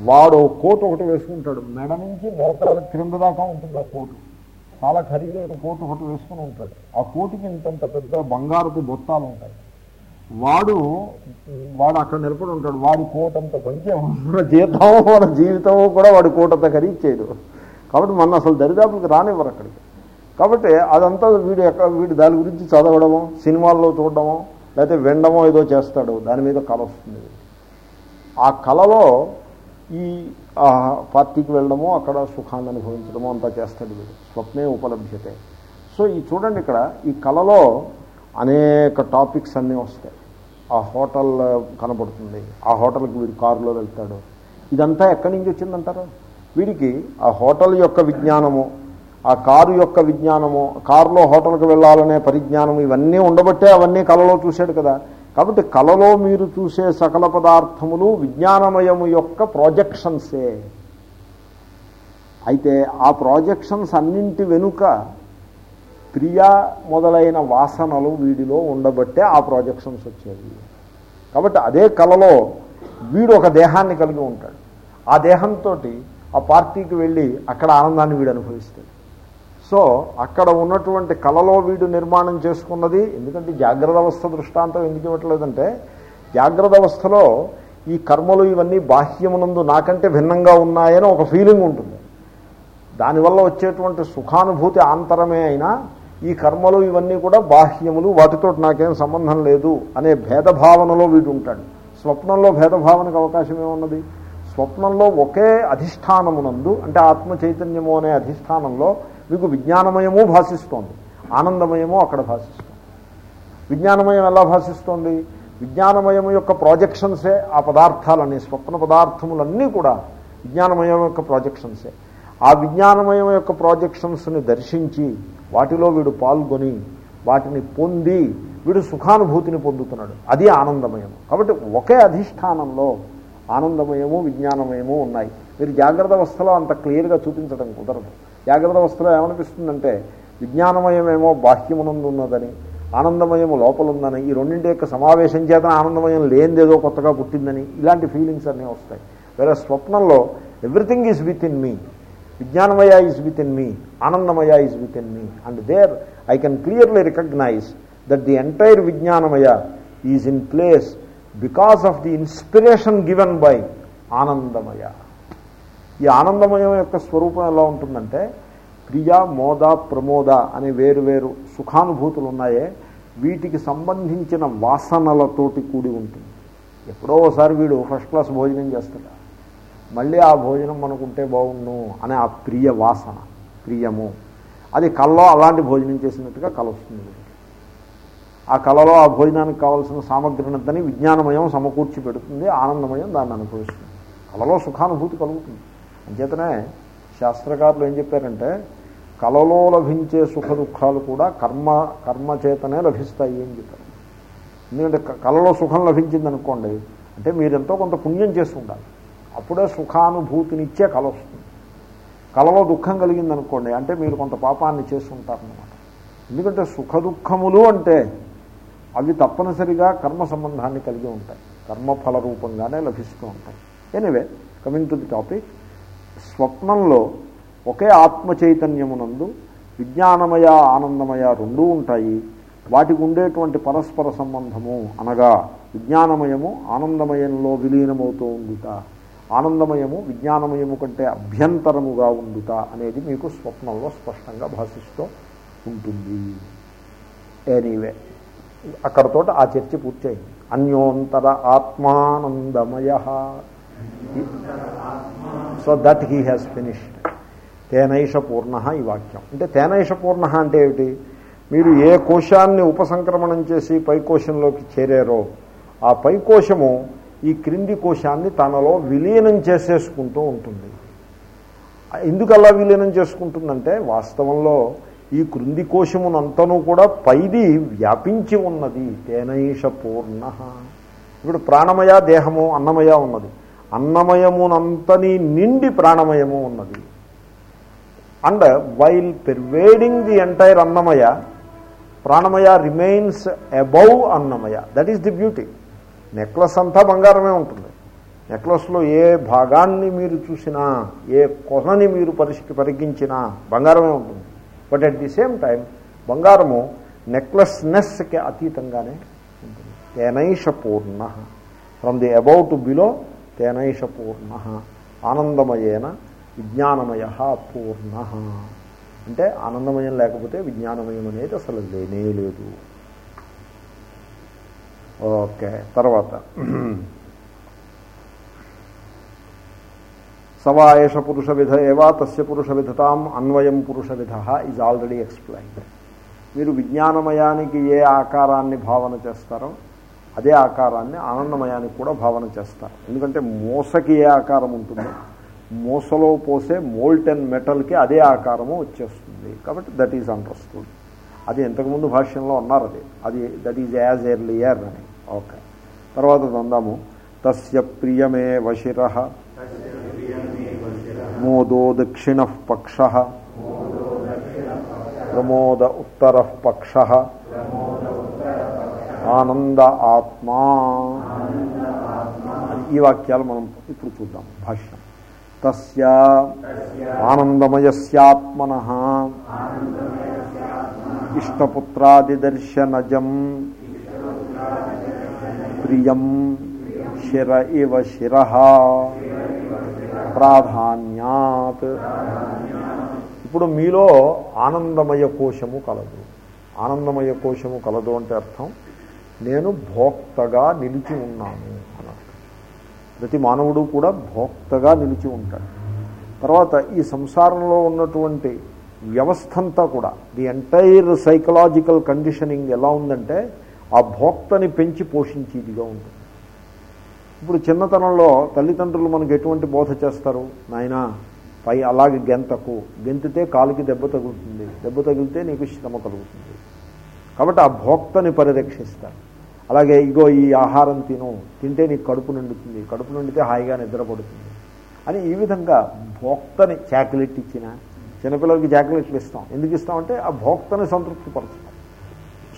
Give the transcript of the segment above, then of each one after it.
వాడు కోటు ఒకటి వేసుకుంటాడు. మెడ నుంచి మోకాల క్రింద దాకా ఉంటుంది ఆ కోటు. చాలా ఖరీదైన కోటు ఒకటి వేసుకుని ఉంటాడు. ఆ కోటుకి ఇంతంత పెద్ద బంగారపు బొత్తాలు ఉంటాయి. వాడు వాడు అక్కడ నిలబడి ఉంటాడు. వాడి కోటంత అంత కొంచెం మన జీతం మన జీవితం కూడా వాడి కోటంత ఖరీదు చేయడు కాబట్టి మన అసలు దరిదాపులకు రానివ్వరు అక్కడికి. కాబట్టి అదంతా వీడు ఎక్కడ వీడు దాని గురించి చదవడము సినిమాల్లో చూడడము లేకపోతే వినడమో ఏదో చేస్తాడు. దాని మీద కళ వస్తుంది. ఆ కళలో ఈ ఆ, పార్టీకి వెళ్ళడమో అక్కడ సుఖాన్ని అనుభవించడమో అంతా చేస్తాడు వీడు. స్వప్నే ఉపలభ్యతే. సో ఈ చూడండి ఇక్కడ ఈ కళలో అనేక టాపిక్స్ అన్నీ వస్తాయి. ఆ హోటల్ కనబడుతుంది ఆ హోటల్కి వీడు కారులో వెళ్తాడు. ఇదంతా ఎక్కడి నుంచి వచ్చిందంటారు? వీడికి ఆ హోటల్ యొక్క విజ్ఞానము ఆ కారు యొక్క విజ్ఞానము కారులో హోటల్కి వెళ్ళాలనే పరిజ్ఞానం ఇవన్నీ ఉండబట్టే అవన్నీ కళలో చూశాడు కదా. కాబట్టి కళలో మీరు చూసే సకల పదార్థములు విజ్ఞానమయము యొక్క ప్రాజెక్షన్సే. అయితే ఆ ప్రాజెక్షన్స్ అన్నింటి వెనుక ప్రియ మొదలైన వాసనలు వీడిలో ఉండబట్టే ఆ ప్రాజెక్షన్స్ వచ్చేవి. కాబట్టి అదే కళలో వీడు ఒక దేహాన్ని కలిగి ఉంటాడు. ఆ దేహంతో ఆ పార్టీకి వెళ్ళి అక్కడ ఆనందాన్ని వీడు అనుభవిస్తాడు. సో అక్కడ ఉన్నటువంటి కళలో వీడు నిర్మాణం చేసుకున్నది ఎందుకంటే జాగ్రత్త అవస్థ దృష్టాంతం ఎందుకు ఇవ్వట్లేదంటే జాగ్రత్త అవస్థలో ఈ కర్మలు ఇవన్నీ బాహ్యమునందు నాకంటే భిన్నంగా ఉన్నాయని ఒక ఫీలింగ్ ఉంటుంది. దానివల్ల వచ్చేటువంటి సుఖానుభూతి ఆంతరమే అయినా ఈ కర్మలు ఇవన్నీ కూడా బాహ్యములు వాటితో నాకేం సంబంధం లేదు అనే భేదభావనలో వీడు ఉంటాడు. స్వప్నంలో భేదభావనకు అవకాశం ఏమున్నది? స్వప్నంలో ఒకే అధిష్టానమునందు అంటే ఆత్మ చైతన్యము అనే అధిష్టానంలో మీకు విజ్ఞానమయము భాషిస్తోంది. ఆనందమయము అక్కడ భాషిస్తుంది. విజ్ఞానమయం ఎలా భాషిస్తోంది? విజ్ఞానమయం యొక్క ప్రాజెక్షన్సే ఆ పదార్థాలన్నీ స్వప్న పదార్థములన్నీ కూడా విజ్ఞానమయం యొక్క ప్రాజెక్షన్సే. ఆ విజ్ఞానమయం యొక్క ప్రాజెక్షన్స్ని దర్శించి వాటిలో వీడు పాల్గొని వాటిని పొంది వీడు సుఖానుభూతిని పొందుతున్నాడు. అది ఆనందమయం. కాబట్టి ఒకే అధిష్టానంలో ఆనందమయము విజ్ఞానమయము ఉన్నాయి. మీరు జాగ్రత్త అవస్థలో అంత క్లియర్గా చూపించడం కుదరదు. జాగ్రత్త అవస్థలో ఏమనిపిస్తుందంటే విజ్ఞానమయమేమో బాహ్యమునందు ఉన్నదని ఆనందమయము లోపల ఉందని ఈ రెండింటి యొక్క సమావేశం చేత ఆనందమయం లేనిదేదో కొత్తగా పుట్టిందని ఇలాంటి ఫీలింగ్స్ అన్నీ వస్తాయి. వేరే స్వప్నంలో everything is within me. విజ్ఞానమయ ఈజ్ విత్ ఇన్ మీ. ఆనందమయ is within me. And there I can clearly recognise that the entire విజ్ఞానమయ is in place because of the inspiration given by ఆనందమయ. ఈ ఆనందమయం యొక్క స్వరూపం ఎలా ఉంటుందంటే ప్రియ మోద ప్రమోద అనే వేరు వేరు సుఖానుభూతులు ఉన్నాయే వీటికి సంబంధించిన వాసనలతోటి కూడి ఉంటుంది. ఎప్పుడో ఒకసారి వీడు ఫస్ట్ క్లాస్ భోజనం చేస్తాడు? మళ్ళీ ఆ భోజనం మనకుంటే బాగుండు అనే ఆ ప్రియ వాసన ప్రియము అది కళ్ళలో అలాంటి భోజనం చేసినట్టుగా కల వస్తుంది ఆ కళలో ఆ భోజనానికి కావాల్సిన సామగ్రినంతని విజ్ఞానమయం సమకూర్చి పెడుతుంది ఆనందమయం దాన్ని అనుభవిస్తుంది. కళలో సుఖానుభూతి కలుగుతుంది. అంచేతనే శాస్త్రకారులు ఏం చెప్పారంటే కళలో లభించే సుఖ దుఃఖాలు కూడా కర్మ కర్మ చేతనే లభిస్తాయి అని చెప్పారు. ఎందుకంటే క- కళలో సుఖం లభించింది అనుకోండి అంటే మీరెంతో కొంత పుణ్యం చేసి ఉండాలి. అప్పుడే సుఖానుభూతినిచ్చే కళ వస్తుంది. కళలో దుఃఖం కలిగింది అనుకోండి అంటే మీరు కొంత పాపాన్ని చేసి ఉంటారనమాట ఎందుకంటే సుఖ దుఃఖములు అంటే అవి తప్పనిసరిగా కర్మ సంబంధాన్ని కలిగి ఉంటాయి. కర్మఫల రూపంగానే లభిస్తూ ఉంటాయి. Anyway coming to the topic. స్వప్నంలో ఒకే ఆత్మ చైతన్యమునందు విజ్ఞానమయ ఆనందమయ రెండూ ఉంటాయి. వాటికి ఉండేటువంటి పరస్పర సంబంధము అనగా విజ్ఞానమయము ఆనందమయంలో విలీనమవుతూ ఉండుట. ఆనందమయము విజ్ఞానమయము కంటే అభ్యంతరముగా ఉండుట అనేది మీకు స్వప్నంలో స్పష్టంగా భాషిస్తూ ఉంటుంది. ఎనీవే అక్కడతో ఆ చర్చ పూర్తయింది. అన్యోంతర ఆత్మానందమయ. So that he has finished. తేనైష పూర్ణ ఈ వాక్యం. అంటే తేనైష పూర్ణ అంటే ఏమిటి? మీరు ఏ కోశాన్ని ఉపసంక్రమణం చేసి పై కోశంలోకి చేరారో ఆ పై కోశము ఈ క్రింది కోశాన్ని తనలో విలీనం చేసేసుకుంటూ ఉంటుంది. ఎందుకు అలా విలీనం చేసుకుంటుందంటే వాస్తవంలో ఈ క్రింది కోశమునంతనూ కూడా పైది వ్యాపించి ఉన్నది తేనైష పూర్ణ ఇప్పుడు ప్రాణమయ దేహము అన్నమయ ఉన్నది. అన్నమయమునంతని నిండి ప్రాణమయము ఉన్నది. And while pervading the entire అన్నమయ ప్రాణమయ remains above Annamayya. That is the beauty necklace అంతా బంగారమే ఉంటుంది. నెక్లెస్లో ఏ భాగాన్ని మీరు చూసినా ఏ కొనని మీరు పరిస్థితి పరిగించినా బంగారమే ఉంటుంది. But at the same time బంగారము నెక్లెస్నెస్కి అతీతంగానే ఉంటుంది. తేనైష పూర్ణ. ఫ్రమ్ ది అబౌట్ బిలో తేనైష పూర్ణ ఆనందమయేన విజ్ఞానమయ పూర్ణ. అంటే ఆనందమయం లేకపోతే విజ్ఞానమయం అనేది అసలు లేనే లేదు. ఓకే తర్వాత. సవాయేష పురుష విధ ఏవా తస్య పురుష విధతాం అన్వయం పురుష విధ ఈజ్ ఆల్రెడీ ఎక్స్ప్లెయిన్డ్ మీరు విజ్ఞానమయానికి ఏ ఆకారాన్ని భావన చేస్తారో అదే ఆకారాన్ని ఆనందమయానికి కూడా భావన చేస్తారు. ఎందుకంటే మూసకి ఏ ఆకారం ఉంటుందో మూసలో పోసే మోల్టెన్ మెటల్కి అదే ఆకారము వచ్చేస్తుంది. కాబట్టి దట్ ఈజ్ అండర్స్టూడ్ అది ఇంతకుముందు భాష్యంలో ఉన్నారు అది. అది దట్ ఈజ్ యాజ్ ఎర్లియర్ అని. ఓకే తర్వాత అందాము తస్య ప్రియమే వశిర. మోదో దక్షిణ పక్ష. ప్రమోద ఉత్తర పక్ష. ఆనంద ఆత్మా. ఈ వాక్యాలు మనం ఇప్పుడు చూద్దాం. భాష్యం. తస్య ఆనందమయస్యాత్మన. ఇష్టపుత్రాదిదర్శనజం. ప్రియం శిర ఇవ శిర. ప్రాధాన్యాత్. ఇప్పుడు మీలో ఆనందమయ కోశము కలదు. ఆనందమయ కోశము కలదు అంటే అర్థం నేను భోక్తగా నిలిచి ఉన్నాను ప్రతి మానవుడు కూడా భోక్తగా నిలిచి ఉంటాడు. తర్వాత ఈ సంసారంలో ఉన్నటువంటి వ్యవస్థ అంతా కూడా ది ఎంటైర్ సైకలాజికల్ కండిషనింగ్ ఎలా ఉందంటే ఆ భోక్తని పెంచి పోషించేదిగా ఉంటుంది. ఇప్పుడు చిన్నతనంలో తల్లిదండ్రులు మనకు ఎటువంటి బోధ చేస్తారు? నాయనా పై అలాగే గెంతకు. గెంతితే కాలుకి దెబ్బ తగులుతుంది. దెబ్బ తగిలితే నీకు శ్రమ కలుగుతుంది. కాబట్టి ఆ భోక్తని పరిరక్షిస్తారు. అలాగే ఇగో ఈ ఆహారం తిను తింటే నీకు కడుపు నిండుతుంది కడుపు నిండితే హాయిగా నిద్రపడుతుంది అని ఈ విధంగా భోక్తని చాక్లెట్ ఇచ్చిన చిన్నపిల్లలకి చాక్లెట్లు ఇస్తాం. ఎందుకు ఇస్తామంటే ఆ భోక్తని సంతృప్తి పరుస్తాం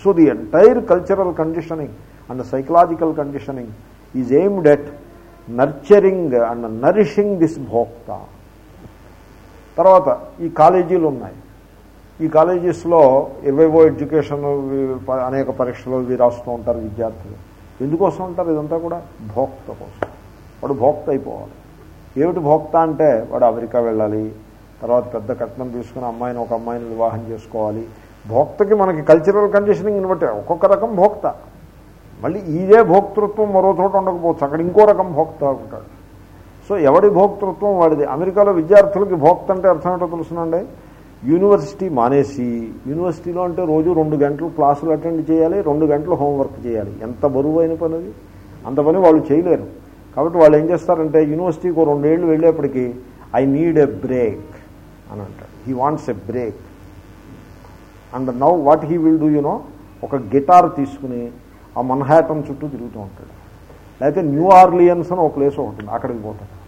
so the entire cultural conditioning and psychological conditioning is aimed at nurturing and nourishing this భోక్త తర్వాత ఈ కాలేజీలు ఉన్నాయి. ఈ కాలేజెస్లో ఇరవైవో ఎడ్యుకేషన్ అనేక పరీక్షలు ఇవి రాస్తూ ఉంటారు విద్యార్థులు. ఎందుకోసం ఉంటారు? ఇదంతా కూడా భోక్త కోసం. వాడు భోక్త అయిపోవాలి. ఏమిటి భోక్త అంటే వాడు అమెరికా వెళ్ళాలి తర్వాత పెద్ద కట్నం తీసుకుని అమ్మాయిని ఒక అమ్మాయిని వివాహం చేసుకోవాలి. భోక్తకి మనకి కల్చరల్ కండిషనింగ్ బట్టి ఒక్కొక్క రకం భోక్త. మళ్ళీ ఇదే భోక్తృత్వం మరో చోట ఉండకపోవచ్చు. అక్కడ ఇంకో రకం భోక్త ఉంటాడు. సో ఎవడి భోక్తృత్వం వాడిది? అమెరికాలో విద్యార్థులకి భోక్త అంటే అర్థం ఏంటో తెలుసునండి. యూనివర్సిటీ మానేసి యూనివర్సిటీలో అంటే రోజు రెండు గంటలు క్లాసులు అటెండ్ చేయాలి రెండు గంటలు హోంవర్క్ చేయాలి. ఎంత బరువైన పని అది? అంత పని వాళ్ళు చేయలేరు. కాబట్టి వాళ్ళు ఏం చేస్తారంటే యూనివర్సిటీకి రెండేళ్ళు వెళ్ళేప్పటికీ ఐ నీడ్ ఎ బ్రేక్ అని అంటాడు he wants a break and now what he will do you know ఒక గిటార్ తీసుకుని ఆ మన్హాటన్ చుట్టూ తిరుగుతూ ఉంటాడు. లేకపోతే న్యూ ఆర్లియన్స్ అని ఒక ప్లేస్ ఒకటి అక్కడికి పోతాడు.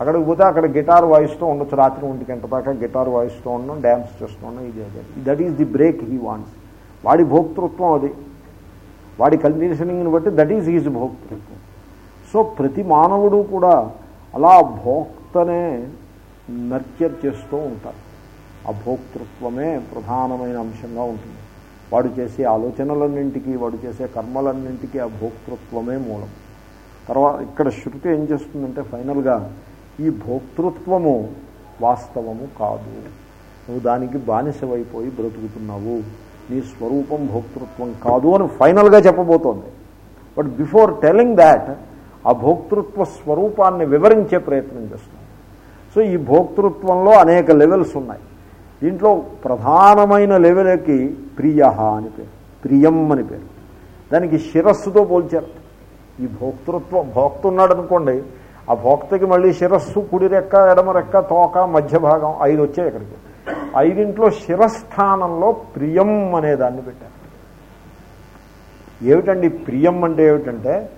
అక్కడికి పోతే అక్కడ గిటార్ వాయిస్తూ ఉండొచ్చు. రాత్రి ఒంటి గంట దాకా గిటార్ వాయిస్తూ ఉండడం డ్యాన్స్ చేస్తూ ఉండడం ఇది అదే. That is the break he wants వాడి భోక్తృత్వం అది. వాడి కండిషనింగ్ని బట్టి దట్ ఈజ్ హీజ్ భోక్తృత్వం. సో ప్రతి మానవుడు కూడా అలా భోక్తనే నర్చర్ చేస్తూ ఉంటారు ఆ భోక్తృత్వమే ప్రధానమైన అంశంగా ఉంటుంది. వాడు చేసే ఆలోచనలన్నింటికీ వాడు చేసే కర్మలన్నింటికీ ఆ భోక్తృత్వమే మూలం. తర్వాత ఇక్కడ శృతి ఏం చేస్తుందంటే ఫైనల్గా ఈ భోక్తృత్వము వాస్తవము కాదు. నువ్వు దానికి బానిసవైపోయి బ్రతుకుతున్నావు. నీ స్వరూపం భోక్తృత్వం కాదు అని ఫైనల్గా చెప్పబోతోంది. బట్ బిఫోర్ టెలింగ్ దాట్ ఆ భోక్తృత్వ స్వరూపాన్ని వివరించే ప్రయత్నం చేస్తుంది సో ఈ భోక్తృత్వంలో అనేక లెవెల్స్ ఉన్నాయి. దీంట్లో ప్రధానమైన లెవెల్కి ప్రియ అని పేరు. ప్రియం అని పేరు. దానికి శిరస్సుతో పోల్చారు. ఈ భోక్తృత్వం భోక్తున్నాడు అనుకోండి ఆ భోక్తకి మళ్ళీ శిరస్సు కుడి రెక్క ఎడమ రెక్క తోక మధ్య భాగం ఐదు వచ్చాయి ఇక్కడికి. ఐదింట్లో శిరస్థానంలో ప్రియం అనే దాన్ని పెట్టారు. ఏమిటండి ప్రియం అంటే ఏమిటంటే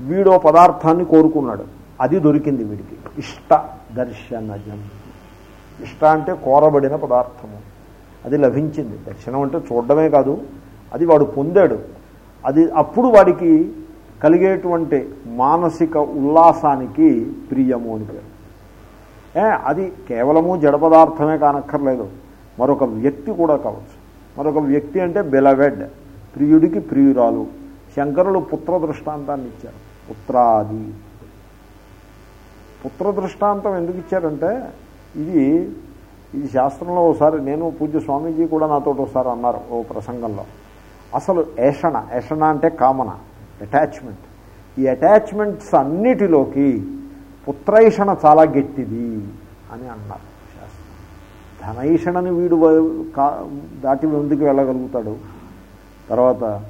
వీడో పదార్థాన్ని కోరుకున్నాడు. అది దొరికింది వీడికి. ఇష్ట దర్శనజం ఇష్ట అంటే కోరబడిన పదార్థము. అది లభించింది. దర్శనం అంటే చూడడమే కాదు అది వాడు పొందాడు. అది అప్పుడు వాడికి కలిగేటువంటి మానసిక ఉల్లాసానికి ప్రియము అని పేరు. ఏ అది కేవలము జడ పదార్థమే కానక్కర్లేదు. మరొక వ్యక్తి కూడా కావచ్చు. మరొక వ్యక్తి అంటే బెలవెడ్ ప్రియుడికి ప్రియురాలు. శంకరులు పుత్ర దృష్టాంతాన్ని ఇచ్చారు. పుత్రాది. పుత్ర దృష్టాంతం ఎందుకు ఇచ్చారంటే ఇది ఇది శాస్త్రంలో ఒకసారి నేను పూజ్య స్వామీజీ కూడా నాతో ఒకసారి అన్నారు ఓ ప్రసంగంలో. అసలు ఏషణ ఏషణ అంటే కామన. అటాచ్మెంట్ ఈ అటాచ్మెంట్స్ అన్నిటిలోకి పుత్రైషణ చాలా గట్టిది అని అన్నారు శాస్త్రం. ధనైషణని వీడు కా- దాటి ముందుకు వెళ్ళగలుగుతాడు. తర్వాత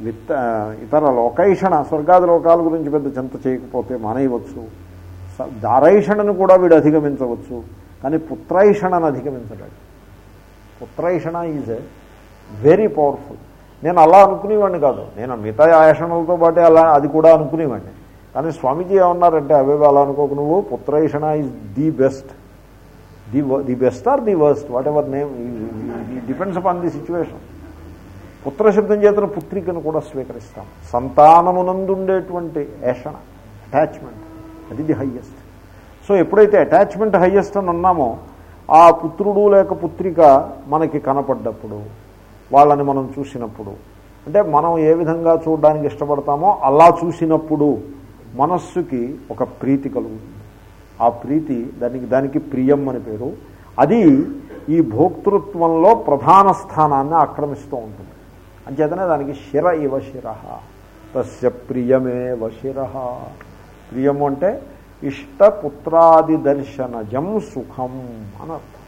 విత్త ఇతర లోకైషణ స్వర్గాది లోకాల గురించి పెద్ద చింత చేయకపోతే మానేయవచ్చు. స- దారైషణను కూడా వీడు అధిగమించవచ్చు. కానీ పుత్రైషణను అధిగమించలేడు. పుత్రైషణ ఈజ్ వెరీ పవర్ఫుల్. నేను అలా అనుకునేవాడిని కాదు. నేను మిగతా ఆయాషణలతో పాటే అలా అది కూడా అనుకునేవాడిని. కానీ స్వామీజీ ఏమన్నారంటే అవేవి అలా అనుకోకు నువ్వు పుత్రైషణ is the best the the best or the worst whatever name depends upon the situation పుత్రశబ్దం చేతన పుత్రికను కూడా స్వీకరిస్తాం. సంతానమునందుండేటువంటి ఏషణ అటాచ్మెంట్ అది ది హయ్యెస్ట్ సో ఎప్పుడైతే అటాచ్మెంట్ హయ్యెస్ట్ అని అన్నామో ఆ పుత్రుడు లేక పుత్రిక మనకి కనపడ్డప్పుడు వాళ్ళని మనం చూసినప్పుడు. అంటే మనం ఏ విధంగా చూడడానికి ఇష్టపడతామో అలా చూసినప్పుడు మనస్సుకి ఒక ప్రీతి కలుగుతుంది. ఆ ప్రీతి దానికి దానికి ప్రియం అని పేరు. అది ఈ భోక్తృత్వంలో ప్రధాన స్థానాన్ని ఆక్రమిస్తూ ఉంటుంది. అంచేతనే దానికి శిర ఇవ శిర. తస్య ప్రియమేవ శిర. ప్రియము అంటే ఇష్టపుత్రాది దర్శనజం సుఖం అని అర్థం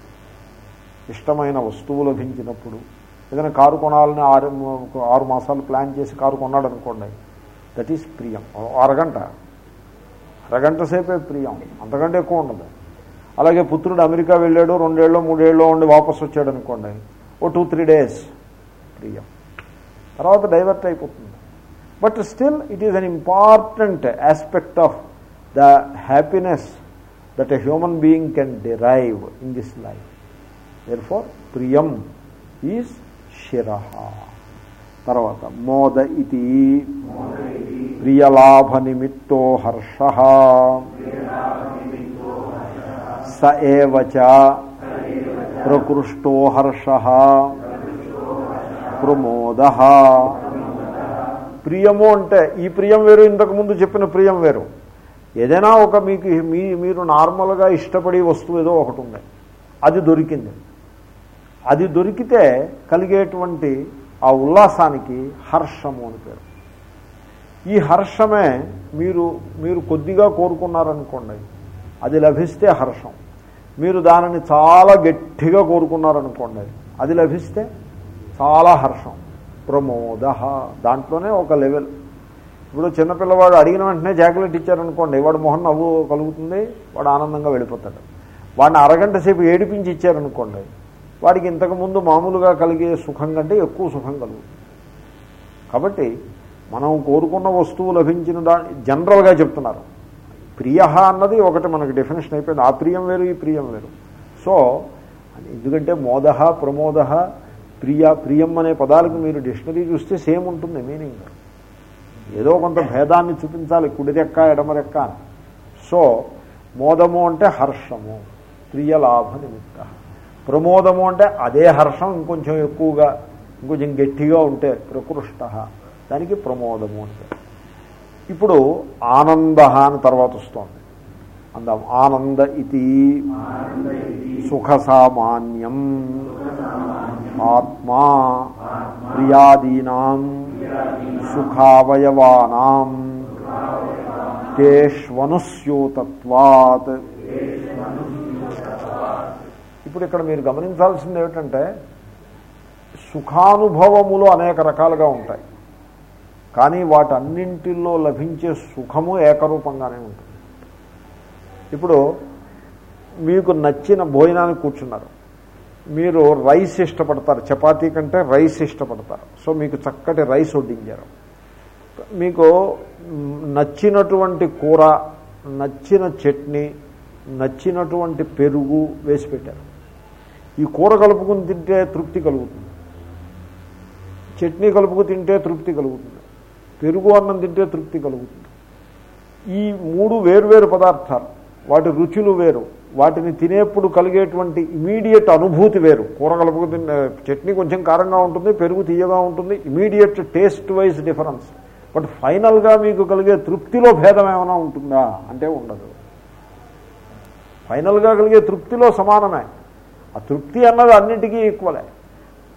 ఇష్టమైన వస్తువు లభించినప్పుడు ఏదైనా కారు కొనాలని ఆరు ఆరు మాసాలు ప్లాన్ చేసి కారు కొన్నాడు అనుకోండి దట్ ఈస్ ప్రియం. అరగంట. అరగంట సేపే ప్రియం. అంతకంటే ఎక్కువ ఉండదు. అలాగే పుత్రుడు అమెరికా వెళ్ళాడు రెండేళ్ళు మూడేళ్ళు ఉండి వాపస్ వచ్చాడు అనుకోండి ఓ టూ త్రీ డేస్ ప్రియం. తర్వాత డైవర్ట్ అయిపోతుంది. But still it is an important aspect of the happiness that a human being can derive in this life therefore ప్రియం ఈజ్ శిర. తర్వాత మోద ఇది ప్రియలాభ నిమిత్తో హర్ష. స ఏవచ ప్రకృష్టో హర్ష. ప్రమోద. ప్రియము అంటే ఈ ప్రియం వేరు ఇంతకుముందు చెప్పిన ప్రియం వేరు. ఏదైనా ఒక మీకు మీ మీరు నార్మల్గా ఇష్టపడే వస్తువు ఏదో ఒకటి ఉంది. అది దొరికింది. అది దొరికితే కలిగేటువంటి ఆ ఉల్లాసానికి హర్షము అని పేరు. ఈ హర్షమే మీరు మీరు కొద్దిగా కోరుకున్నారనుకోండి అది లభిస్తే హర్షం. మీరు దానిని చాలా గట్టిగా కోరుకున్నారనుకోండి అది లభిస్తే చాలా హర్షం. ప్రమోద. దాంట్లోనే ఒక లెవెల్. ఇప్పుడు చిన్నపిల్లవాడు అడిగిన వెంటనే చాక్లెట్ ఇచ్చారనుకోండి వాడు మొహన్ నవ్వు కలుగుతుంది వాడు ఆనందంగా వెళ్ళిపోతాడు. వాడిని అరగంట సేపు ఏడిపించి ఇచ్చారనుకోండి వాడికి ఇంతకుముందు మామూలుగా కలిగే సుఖం కంటే ఎక్కువ సుఖం కలుగుతుంది. కాబట్టి మనం కోరుకున్న వస్తువు లభించిన దాన్ని జనరల్గా చెప్తున్నారు. ప్రియ అన్నది ఒకటి మనకి డెఫినేషన్ అయిపోయింది. ఆ ప్రియం వేరు ఈ ప్రియం వేరు. సో ఎందుకంటే మోద ప్రమోద ప్రియ ప్రియం అనే పదాలకు మీరు డిక్షనరీ చూస్తే సేమ్ ఉంటుంది మీనింగ్. ఏదో కొంత భేదాన్ని చూపించాలి. కుడి రెక్క సో మోదము అంటే హర్షము ప్రియలాభ నిమిత్త. ప్రమోదము అంటే అదే హర్షం ఇంకొంచెం ఎక్కువగా ఇంకొంచెం గట్టిగా ఉంటే ప్రకృష్ట. దానికి ప్రమోదము అంటే. ఇప్పుడు ఆనంద అని తర్వాత వస్తుంది. అందాం ఆనంద ఇది సుఖ సామాన్యం ఆత్మా ప్రియాదీనాం సుఖావయవానాం తేష్వనుస్యూతత్వాత్ ఇప్పుడు ఇక్కడ మీరు గమనించాల్సింది ఏమిటంటే సుఖానుభవములు అనేక రకాలుగా ఉంటాయి. కానీ వాటన్నింటిలో లభించే సుఖము ఏకరూపంగానే ఉంటుంది. ఇప్పుడు మీకు నచ్చిన భోజనానికి కూర్చున్నారు. మీరు రైస్ ఇష్టపడతారు. చపాతీ కంటే రైస్ ఇష్టపడతారు. సో మీకు చక్కటి రైస్ వడ్డించారు. మీకు నచ్చినటువంటి కూర నచ్చిన చట్నీ నచ్చినటువంటి పెరుగు వేసి పెట్టారు. ఈ కూర కలుపుకుని తింటే తృప్తి కలుగుతుంది. చట్నీ కలుపుకు తింటే తృప్తి కలుగుతుంది. పెరుగు అన్నం తింటే తృప్తి కలుగుతుంది. ఈ మూడు వేరువేరు పదార్థాలు వాటి రుచులు వేరు. వాటిని తినేప్పుడు కలిగేటువంటి ఇమీడియట్ అనుభూతి వేరు. కూర కలుపుకు తిన్న చట్నీ కొంచెం కారంగా ఉంటుంది పెరుగు తీయగా ఉంటుంది immediate taste wise difference. But ఫైనల్గా మీకు కలిగే తృప్తిలో భేదం ఏమైనా ఉంటుందా? అంటే ఉండదు. ఫైనల్గా కలిగే తృప్తిలో సమానమే. ఆ తృప్తి అన్నది అన్నిటికీ ఈక్వలే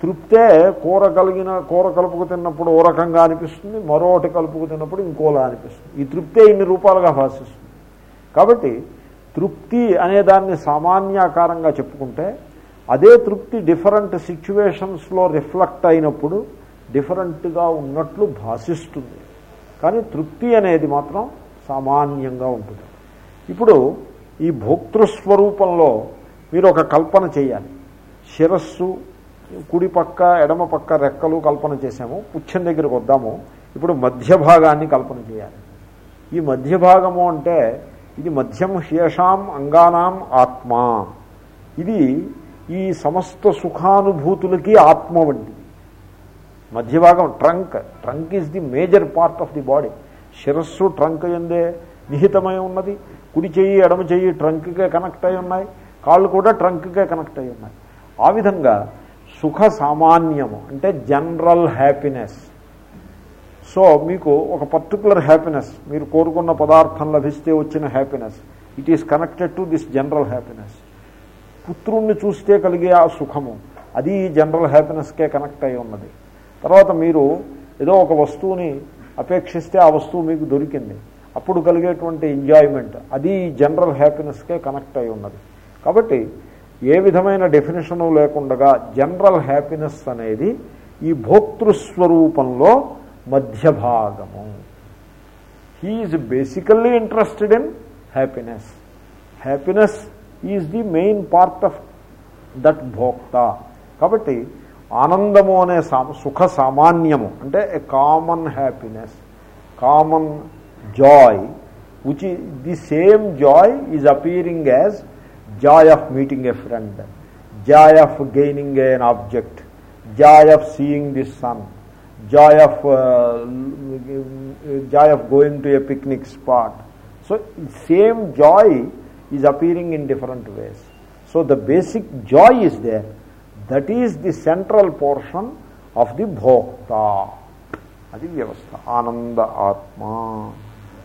తృప్తే కూర కలిగిన కూర కలుపుకు తిన్నప్పుడు ఓ రకంగా అనిపిస్తుంది మరొకటి కలుపుకు తిన్నప్పుడు ఇంకోలా అనిపిస్తుంది. ఈ తృప్తే ఇన్ని రూపాలుగా భాషిస్తుంది. కాబట్టి తృప్తి అనే దాన్ని సామాన్యాకారంగా చెప్పుకుంటే అదే తృప్తి డిఫరెంట్ సిచ్యువేషన్స్లో రిఫ్లెక్ట్ అయినప్పుడు డిఫరెంట్గా ఉన్నట్లు భాషిస్తుంది. కానీ తృప్తి అనేది మాత్రం సామాన్యంగా ఉంటుంది. ఇప్పుడు ఈ భోక్తృస్వరూపంలో మీరు ఒక కల్పన చేయాలి. శిరస్సు కుడి పక్క ఎడమ పక్క రెక్కలు కల్పన చేసాము పుచ్చం దగ్గరకు వద్దాము. ఇప్పుడు మధ్య భాగాన్ని కల్పన చేయాలి. ఈ మధ్య భాగము అంటే ఇది మధ్యం శేషాం అంగానాం ఆత్మ. ఇది ఈ సమస్త సుఖానుభూతులకి ఆత్మ వంటిది. మధ్య భాగం trunk. Trunk is the major part of the body శిరస్సు ట్రంక్ ఎందే నిహితమై ఉన్నది. కుడి చెయ్యి ఎడమ చెయ్యి ట్రంక్కే కనెక్ట్ అయి ఉన్నాయి. కాళ్ళు కూడా ట్రంక్కే కనెక్ట్ అయి ఉన్నాయి. ఆ విధంగా సుఖ సామాన్యము అంటే జనరల్ హ్యాపీనెస్. సో మీకు ఒక పర్టికులర్ హ్యాపీనెస్ మీరు కోరుకున్న పదార్థం లభిస్తే వచ్చిన happiness. It is connected to this general happiness పుత్రుణ్ణి చూస్తే కలిగే ఆ సుఖము అది జనరల్ హ్యాపీనెస్కే కనెక్ట్ అయి ఉన్నది. తర్వాత మీరు ఏదో ఒక వస్తువుని అపేక్షిస్తే ఆ వస్తువు మీకు దొరికింది. అప్పుడు కలిగేటువంటి ఎంజాయ్మెంట్ అది జనరల్ హ్యాపీనెస్కే కనెక్ట్ అయి ఉన్నది. కాబట్టి ఏ విధమైన డెఫినేషను లేకుండా జనరల్ హ్యాపీనెస్ అనేది ఈ భోక్తృస్వరూపంలో మధ్య భాగము he is basically interested in happiness happiness is the main part of that భోక్త కాబట్టి ఆనందము అనే సా సుఖ సామాన్యము అంటే a common happiness common joy which the same joy is appearing as joy of meeting a friend joy of gaining an object joy of seeing the sun joy of uh, joy of going to a picnic spot so same joy is appearing in different ways so the basic joy is there that is the central portion of the bhokta అది వ్యవస్థ ఆనంద ఆత్మ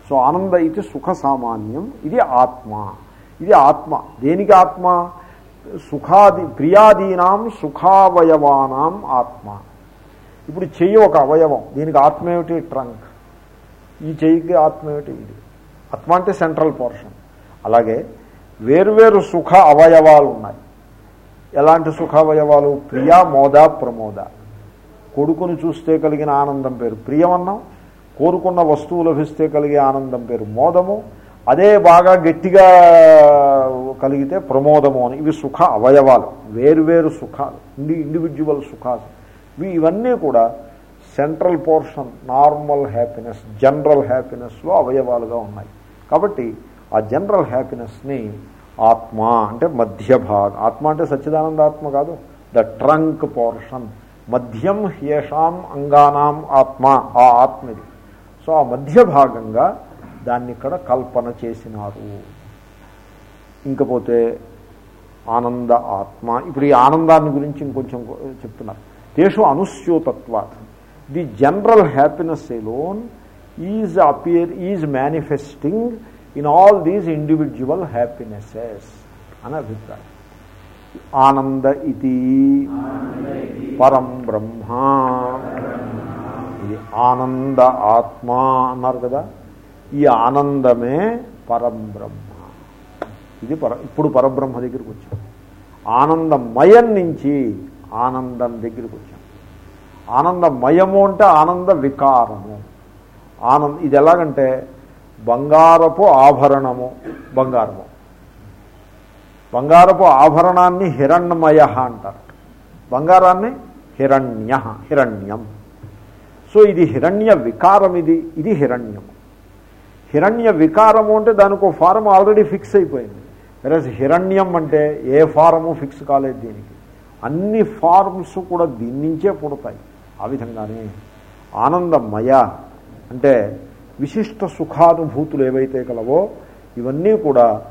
so ఆనంద ఇది సుఖ సామాన్యం ఇది ఆత్మ ఇది ఆత్మ. దేనికి ఆత్మ? సుఖాది ప్రియాదీనాం సుఖావయవానాం ఆత్మ. ఇప్పుడు చెయ్యి ఒక అవయవం. దీనికి ఆత్మ ఏమిటి? ట్రంక్. ఈ చెయ్యికి ఆత్మ ఏమిటి? ఇది. ఆత్మ అంటే సెంట్రల్ పోర్షన్. అలాగే వేరువేరు సుఖ అవయవాలు ఉన్నాయి. ఎలాంటి సుఖ అవయవాలు? ప్రియ మోద ప్రమోద. కొడుకుని చూస్తే కలిగిన ఆనందం పేరు. ప్రియమన్నాం. కోరుకున్న వస్తువు లభిస్తే కలిగే ఆనందం పేరు మోదము. అదే బాగా గట్టిగా కలిగితే ప్రమోదము అని. ఇవి సుఖ అవయవాలు. వేరువేరు సుఖాలు. ఇండి ఇండివిజువల్ సుఖాలు. ఇవి ఇవన్నీ కూడా central portion normal happiness general హ్యాపీనెస్లో అవయవాలుగా ఉన్నాయి. కాబట్టి ఆ జనరల్ హ్యాపీనెస్ని ఆత్మ అంటే మధ్య భాగం ఆత్మ అంటే సచ్చిదానందాత్మ కాదు. ద ట్రంక్ పోర్షన్ మధ్యం హ్యేషాం అంగానాం ఆత్మ. ఆ ఆత్మది. సో ఆ మధ్య భాగంగా దాన్ని ఇక్కడ కల్పన చేసినారు. ఇంకపోతే ఆనంద ఆత్మ. ఇప్పుడు ఈ ఆనందాన్ని గురించి ఇంకొంచెం చెప్తున్నారు. తేషు అనుస్యూతత్వాత్. The general happiness alone is appear is manifesting in all these individual happinesses అని అభిప్రాయం. ఆనంద ఇది పరం బ్రహ్మ. ఇది ఆనంద ఆత్మ అన్నారు కదా. ఈ ఆనందమే పరబ్రహ్మ. ఇది పర ఇప్పుడు పరబ్రహ్మ దగ్గరికి వచ్చాం. ఆనందమయం నుంచి ఆనందం దగ్గరికి వచ్చాం. ఆనందమయము అంటే ఆనంద వికారము. ఆనంద ఇది ఎలాగంటే బంగారపు ఆభరణము బంగారము. బంగారపు ఆభరణాన్ని హిరణ్మయ అంటారు. బంగారాన్ని హిరణ్య హిరణ్యం. సో ఇది హిరణ్య వికారం ఇది ఇది హిరణ్యం హిరణ్య వికారము అంటే దానికి ఒక ఫారం ఆల్రెడీ ఫిక్స్ అయిపోయింది. వెరస్ హిరణ్యం అంటే ఏ ఫారము ఫిక్స్ కాలేదు దీనికి. అన్ని ఫార్మ్స్ కూడా దీని నుంచే పుడతాయి. ఆ విధంగానే ఆనందమయ అంటే విశిష్ట సుఖానుభూతులు ఏవైతే కలవో ఇవన్నీ కూడా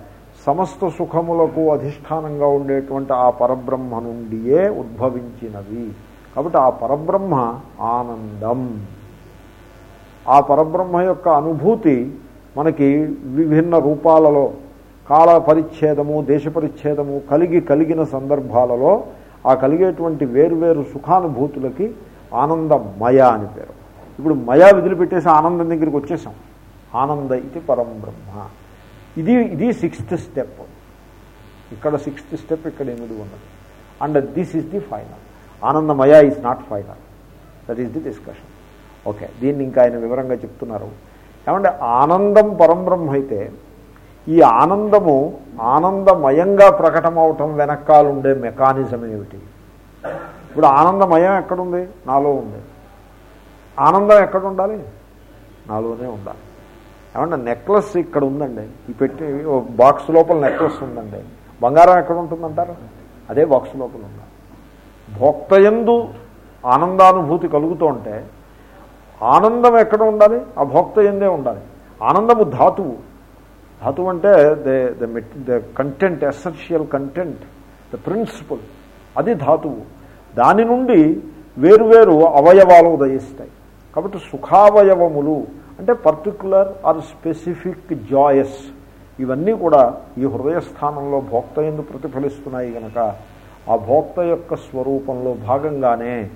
సమస్త సుఖములకు అధిష్టానంగా ఉండేటువంటి ఆ పరబ్రహ్మ నుండియే ఉద్భవించినవి. కాబట్టి ఆ పరబ్రహ్మ ఆనందం. ఆ పరబ్రహ్మ యొక్క అనుభూతి మనకి విభిన్న రూపాలలో కాల పరిచ్ఛేదము దేశ పరిచ్ఛేదము కలిగి కలిగిన సందర్భాలలో ఆ కలిగేటువంటి వేరువేరు సుఖానుభూతులకి ఆనందమయ అని పేరు. ఇప్పుడు మయ వదిలిపెట్టేసి ఆనందం దగ్గరికి వచ్చేసాం. ఆనంద ఇది పరం బ్రహ్మ. ఇది ఇది సిక్స్త్ స్టెప్. ఇక్కడ సిక్స్త్ స్టెప్ ఇక్కడ ఎనిమిది ఉన్నది. And this is the final. ఆనందమయ is not final. That is the discussion. Okay దీన్ని ఇంకా ఆయన వివరంగా చెప్తున్నారు. ఏమంటే ఆనందం పరంబ్రహ్మ అయితే ఈ ఆనందము ఆనందమయంగా ప్రకటమవటం వెనకాలుండే మెకానిజం ఏమిటి? ఇప్పుడు ఆనందమయం ఎక్కడుంది? నాలో ఉంది. ఆనందం ఎక్కడ ఉండాలి నాలోనే ఉండాలి. ఏమన్నా నెక్లెస్ ఇక్కడ ఉందండి ఈ పెట్టి బాక్స్ లోపల నెక్లెస్ ఉందండి. బంగారం ఎక్కడ ఉంటుందంటారు అదే బాక్స్ లోపల ఉండాలి. భోక్తయందు ఆనందానుభూతి కలుగుతూ ఉంటే ఆనందం ఎక్కడ ఉండాలి? ఆ భోక్త ఎందే ఉండాలి? ఆనందము ధాతువు. ధాతువు అంటే the the the content essential content the principle. అది ధాతువు. దాని నుండి వేరువేరు అవయవాలు ఉదయిస్తాయి. కాబట్టి సుఖావయవములు అంటే పర్టికులర్ ఆర్ స్పెసిఫిక్ జాయస్ ఇవన్నీ కూడా ఈ హృదయస్థానంలో భోక్త ఎందు ప్రతిఫలిస్తున్నాయి కనుక ఆ భోక్త యొక్క స్వరూపంలో భాగంగానే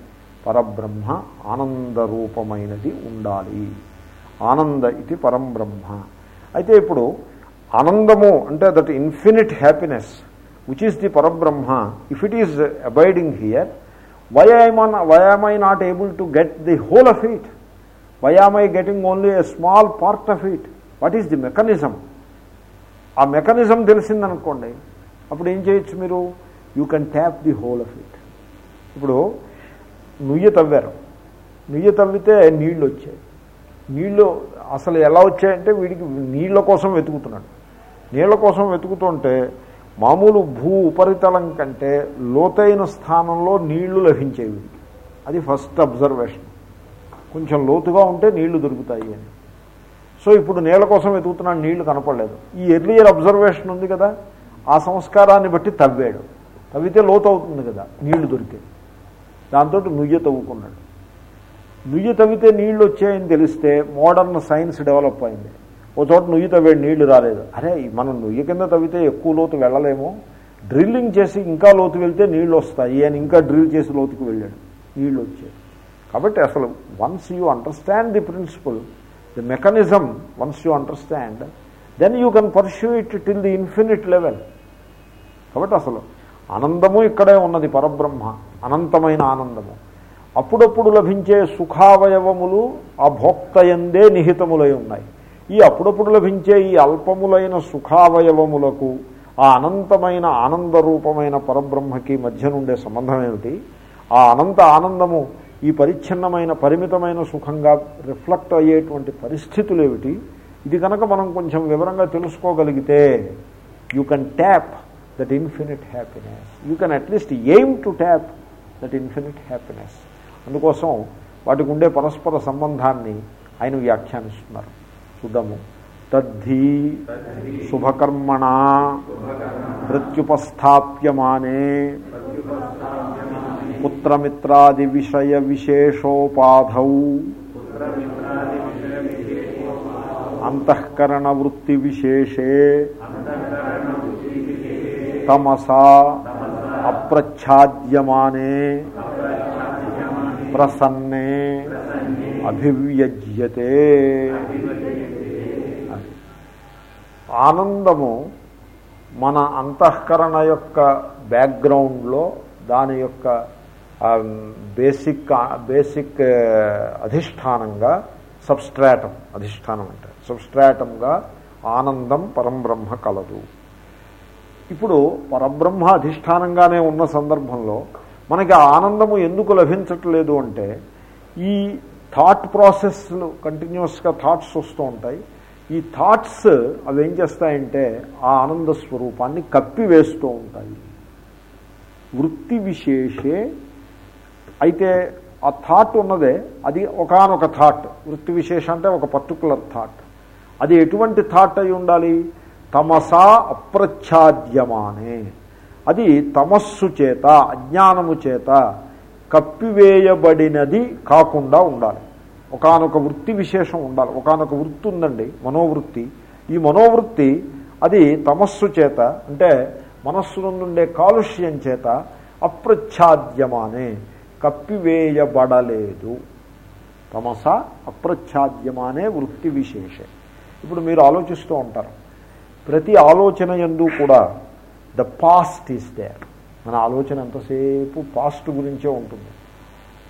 పరబ్రహ్మ ఆనందరూపమైనది ఉండాలి. ఆనంద ఇది పరంబ్రహ్మ. అయితే ఇప్పుడు ఆనందము అంటే that infinite happiness which is the పరబ్రహ్మ if it is abiding here why I mean why am I not able to get the whole of it why am I getting only a small part of it what is the mechanism ఆ mechanism తెలిసిందనుకోండి అప్పుడు ఏం చేయొచ్చు మీరు? You can tap the whole of it ఇప్పుడు నుయ్య తవ్వారు. నుయ్య తవ్వితే నీళ్ళు వచ్చాయి నీళ్ళు అసలు ఎలా వచ్చాయంటే వీడికి నీళ్ళ కోసం వెతుకుతున్నాడు. నీళ్ళ కోసం వెతుకుతుంటే మామూలు భూ ఉపరితలం కంటే లోతైన స్థానంలో నీళ్ళు లభించేవి వీడికి. అది ఫస్ట్ అబ్జర్వేషన్. కొంచెం లోతుగా ఉంటే నీళ్ళు దొరుకుతాయి అని. సో ఇప్పుడు నీళ్ళ కోసం వెతుకుతున్నాడు నీళ్ళు కనపడలేదు. ఈ ఎర్లియర్ అబ్జర్వేషన్ ఉంది కదా ఆ సంస్కారాన్ని బట్టి తవ్వాడు. తవ్వితే లోతు అవుతుంది కదా నీళ్ళు దొరికేది దాంతో నుయ్య తవ్వుకున్నాడు. నుయ్య తవ్వితే నీళ్ళు వచ్చాయని తెలిస్తే మోడర్న్ సైన్స్ డెవలప్ అయింది. ఓ చోట నుయ్యి తవ్వాడు నీళ్ళు రాలేదు. అరే మనం నుయ్య కింద తవ్వితే ఎక్కువ లోతు వెళ్ళలేము. డ్రిల్లింగ్ చేసి ఇంకా లోతు వెళ్తే నీళ్ళు వస్తాయి అని ఇంకా డ్రిల్ చేసి లోతుకు వెళ్ళాడు. నీళ్ళు వచ్చాయి. కాబట్టి అసలు once you understand the principle the mechanism once you understand then you can pursue it till the infinite level కాబట్టి అసలు ఆనందము ఇక్కడే ఉన్నది పరబ్రహ్మ. అనంతమైన ఆనందము. అప్పుడప్పుడు లభించే సుఖావయవములు ఆ భోక్తయందే నిహితములై ఉన్నాయి. ఈ అప్పుడప్పుడు లభించే ఈ అల్పములైన సుఖావయవములకు ఆ అనంతమైన ఆనందరూపమైన పరబ్రహ్మకి మధ్య నుండే సంబంధం ఏమిటి ఆ అనంత ఆనందము ఈ పరిచ్ఛిన్నమైన పరిమితమైన సుఖంగా రిఫ్లెక్ట్ అయ్యేటువంటి పరిస్థితులు ఏమిటి ఇది కనుక మనం కొంచెం వివరంగా తెలుసుకోగలిగితే you can tap that infinite happiness you can at least aim to tap that infinite happiness అందుకోసం వాటికి ఉండే పరస్పర సంబంధాన్ని ఆయన వ్యాఖ్యానిస్తున్నారు. చూద్దాము. తద్ధి శుభకర్మణ ప్రత్యుపస్థాప్యమానే పుత్రమిత్రాది విషయ విశేషోపాధ అంతఃకరణ వృత్తి విశేషే తమసా అప్రచ్ఛాద్యమానే ప్రసన్నే అభివ్యజ్యతే. ఆనందము మన అంతఃకరణ యొక్క బ్యాక్గ్రౌండ్లో దాని యొక్క బేసిక్ బేసిక్ అధిష్టానంగా సబ్స్ట్రాటం అధిష్టానం అంటే సబ్స్ట్రాటంగా ఆనందం పరంబ్రహ్మ కలదు. ఇప్పుడు పరబ్రహ్మ అధిష్టానంగానే ఉన్న సందర్భంలో మనకి ఆ ఆనందము ఎందుకు లభించట్లేదు అంటే ఈ థాట్ ప్రాసెస్లు కంటిన్యూస్గా థాట్స్ వస్తూ ఉంటాయి. ఈ థాట్స్ అవి ఏం చేస్తాయంటే ఆ ఆనంద స్వరూపాన్ని కప్పివేస్తూ ఉంటాయి. వృత్తి విశేషే. అయితే ఆ థాట్ ఉన్నదే అది ఒకనొక థాట్ వృత్తి విశేషం అంటే ఒక పర్టికులర్ థాట్ అది ఎటువంటి థాట్ అయి ఉండాలి? తమసా అప్రచ్ఛాద్యమానే. అది తమస్సు చేత అజ్ఞానము చేత కప్పివేయబడినది కాకుండా ఉండాలి. ఒకనొక వృత్తి విశేషం ఉండాలి. ఒకనొక వృత్తి ఉందండి మనోవృత్తి. ఈ మనోవృత్తి అది తమస్సు చేత అంటే మనస్సు నుండే కాలుష్యం చేత అప్రచ్ఛాద్యమానే. కప్పివేయబడలేదు. తమస అప్రచ్ఛాద్యమానే వృత్తి విశేషే. ఇప్పుడు మీరు ఆలోచిస్తూ ఉంటారు ప్రతి ఆలోచన ఎందు కూడా ద పాస్ట్ ఈస్ దేర్. మన ఆలోచన ఎంతసేపు పాస్ట్ గురించే ఉంటుంది.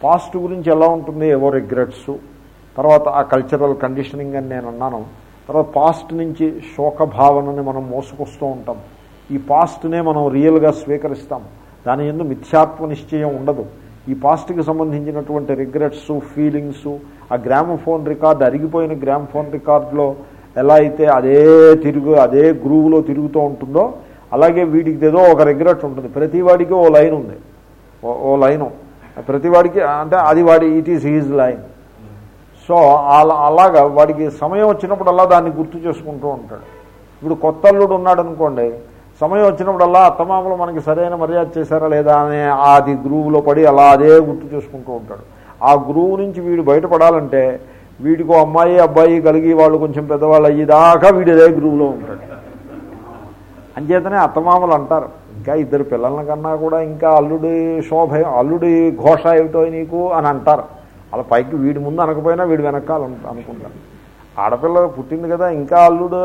పాస్ట్ గురించి ఎలా ఉంటుంది? ఏవో రిగ్రెట్స్. తర్వాత ఆ కల్చరల్ కండిషనింగ్ అని నేను అన్నాను. తర్వాత పాస్ట్ నుంచి శోక భావనని మనం మోసుకొస్తూ ఉంటాం. ఈ పాస్ట్నే మనం రియల్గా స్వీకరిస్తాం. దాని ఎందు మిథ్యాత్వ నిశ్చయం ఉండదు. ఈ పాస్ట్కి సంబంధించినటువంటి రిగ్రెట్స్ ఫీలింగ్స్ ఆ గ్రామఫోన్ రికార్డ్ అరిగిపోయిన గ్రామఫోన్ రికార్డులో ఎలా అయితే అదే తిరుగు అదే గ్రూవ్లో తిరుగుతూ ఉంటుందో అలాగే వీడికి ఏదో ఒక రిగ్రెట్ ఉంటుంది. ప్రతి వాడికి ఓ లైన్ ఉంది. ఓ లైను. ప్రతి వాడికి అంటే అది వాడి it is his line so అలా అలాగా వాడికి సమయం వచ్చినప్పుడల్లా దాన్ని గుర్తు చేసుకుంటూ ఉంటాడు. ఇప్పుడు కొత్త అల్లుడు ఉన్నాడు అనుకోండి సమయం వచ్చినప్పుడల్లా అత్తమామలు మనకి సరైన మర్యాద చేశారా లేదా అనే అది గురువులో పడి అలా అదే గుర్తు చేసుకుంటూ ఉంటాడు. ఆ గురువు నుంచి వీడు బయటపడాలంటే వీడికో అమ్మాయి అబ్బాయి కలిగి వాళ్ళు కొంచెం పెద్దవాళ్ళు అయ్యేదాకా వీడి అదే గురువులో ఉంటాడు. అంచేతనే అత్తమామలు అంటారు ఇంకా ఇద్దరు పిల్లల కన్నా కూడా ఇంకా అల్లుడి శోభ అల్లుడి ఘోష ఏమిటో నీకు? అని అంటారు. అలా పైకి వీడి ముందు అనకపోయినా వీడి వెనకాల అనుకుంటారు. ఆడపిల్ల పుట్టింది కదా ఇంకా అల్లుడు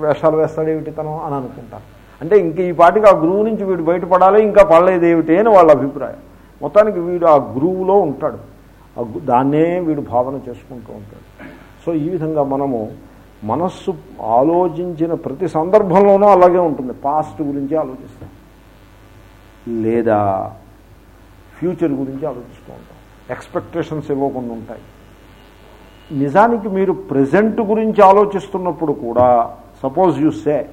వేషాలు వేస్తాడు ఏమిటి తను అని అనుకుంటారు. అంటే ఇంక ఈ పాటికి ఆ గురువు నుంచి వీడు బయటపడాలి ఇంకా పడలేదు ఏమిటి అని వాళ్ళ అభిప్రాయం. మొత్తానికి వీడు ఆ గురువులో ఉంటాడు. దాన్నే వీడు భావన చేసుకుంటూ ఉంటాడు. సో ఈ విధంగా మనము మనస్సు ఆలోచించిన ప్రతి సందర్భంలోనూ అలాగే ఉంటుంది. పాస్ట్ గురించి ఆలోచిస్తాం. లేదా ఫ్యూచర్ గురించి ఆలోచిస్తూ ఉంటాం. ఎక్స్పెక్టేషన్స్ ఇవ్వకుండా ఉంటాయి. నిజానికి మీరు ప్రజెంట్ గురించి ఆలోచిస్తున్నప్పుడు కూడా సపోజ్ యూ సే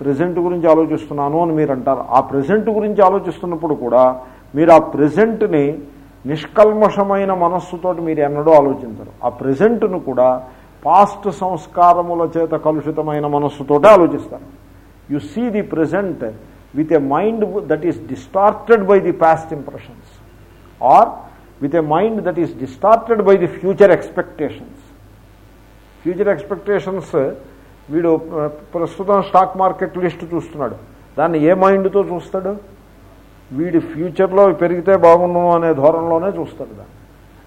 ప్రజెంట్ గురించి ఆలోచిస్తున్నాను అని మీరు అంటారు. ఆ ప్రజెంట్ గురించి ఆలోచిస్తున్నప్పుడు కూడా మీరు ఆ ప్రజెంట్ని నిష్కల్మషమైన మనస్సుతో మీరు ఎన్నడూ ఆలోచించరు. ఆ ప్రజెంట్ను కూడా పాస్ట్ సంస్కారముల చేత కలుషితమైన మనస్సుతోటే ఆలోచిస్తారు. You see the present with a mind that is distorted by the past impressions or with a mind that is distorted by the future expectations future expectations వీడు ప్రస్తుతం స్టాక్ మార్కెట్ లిస్ట్ చూస్తున్నాడు. దాన్ని ఏ మైండ్తో చూస్తాడు? వీడి ఫ్యూచర్లో పెరిగితే బాగుండు అనే ధోరణిలోనే చూస్తాడు దాన్ని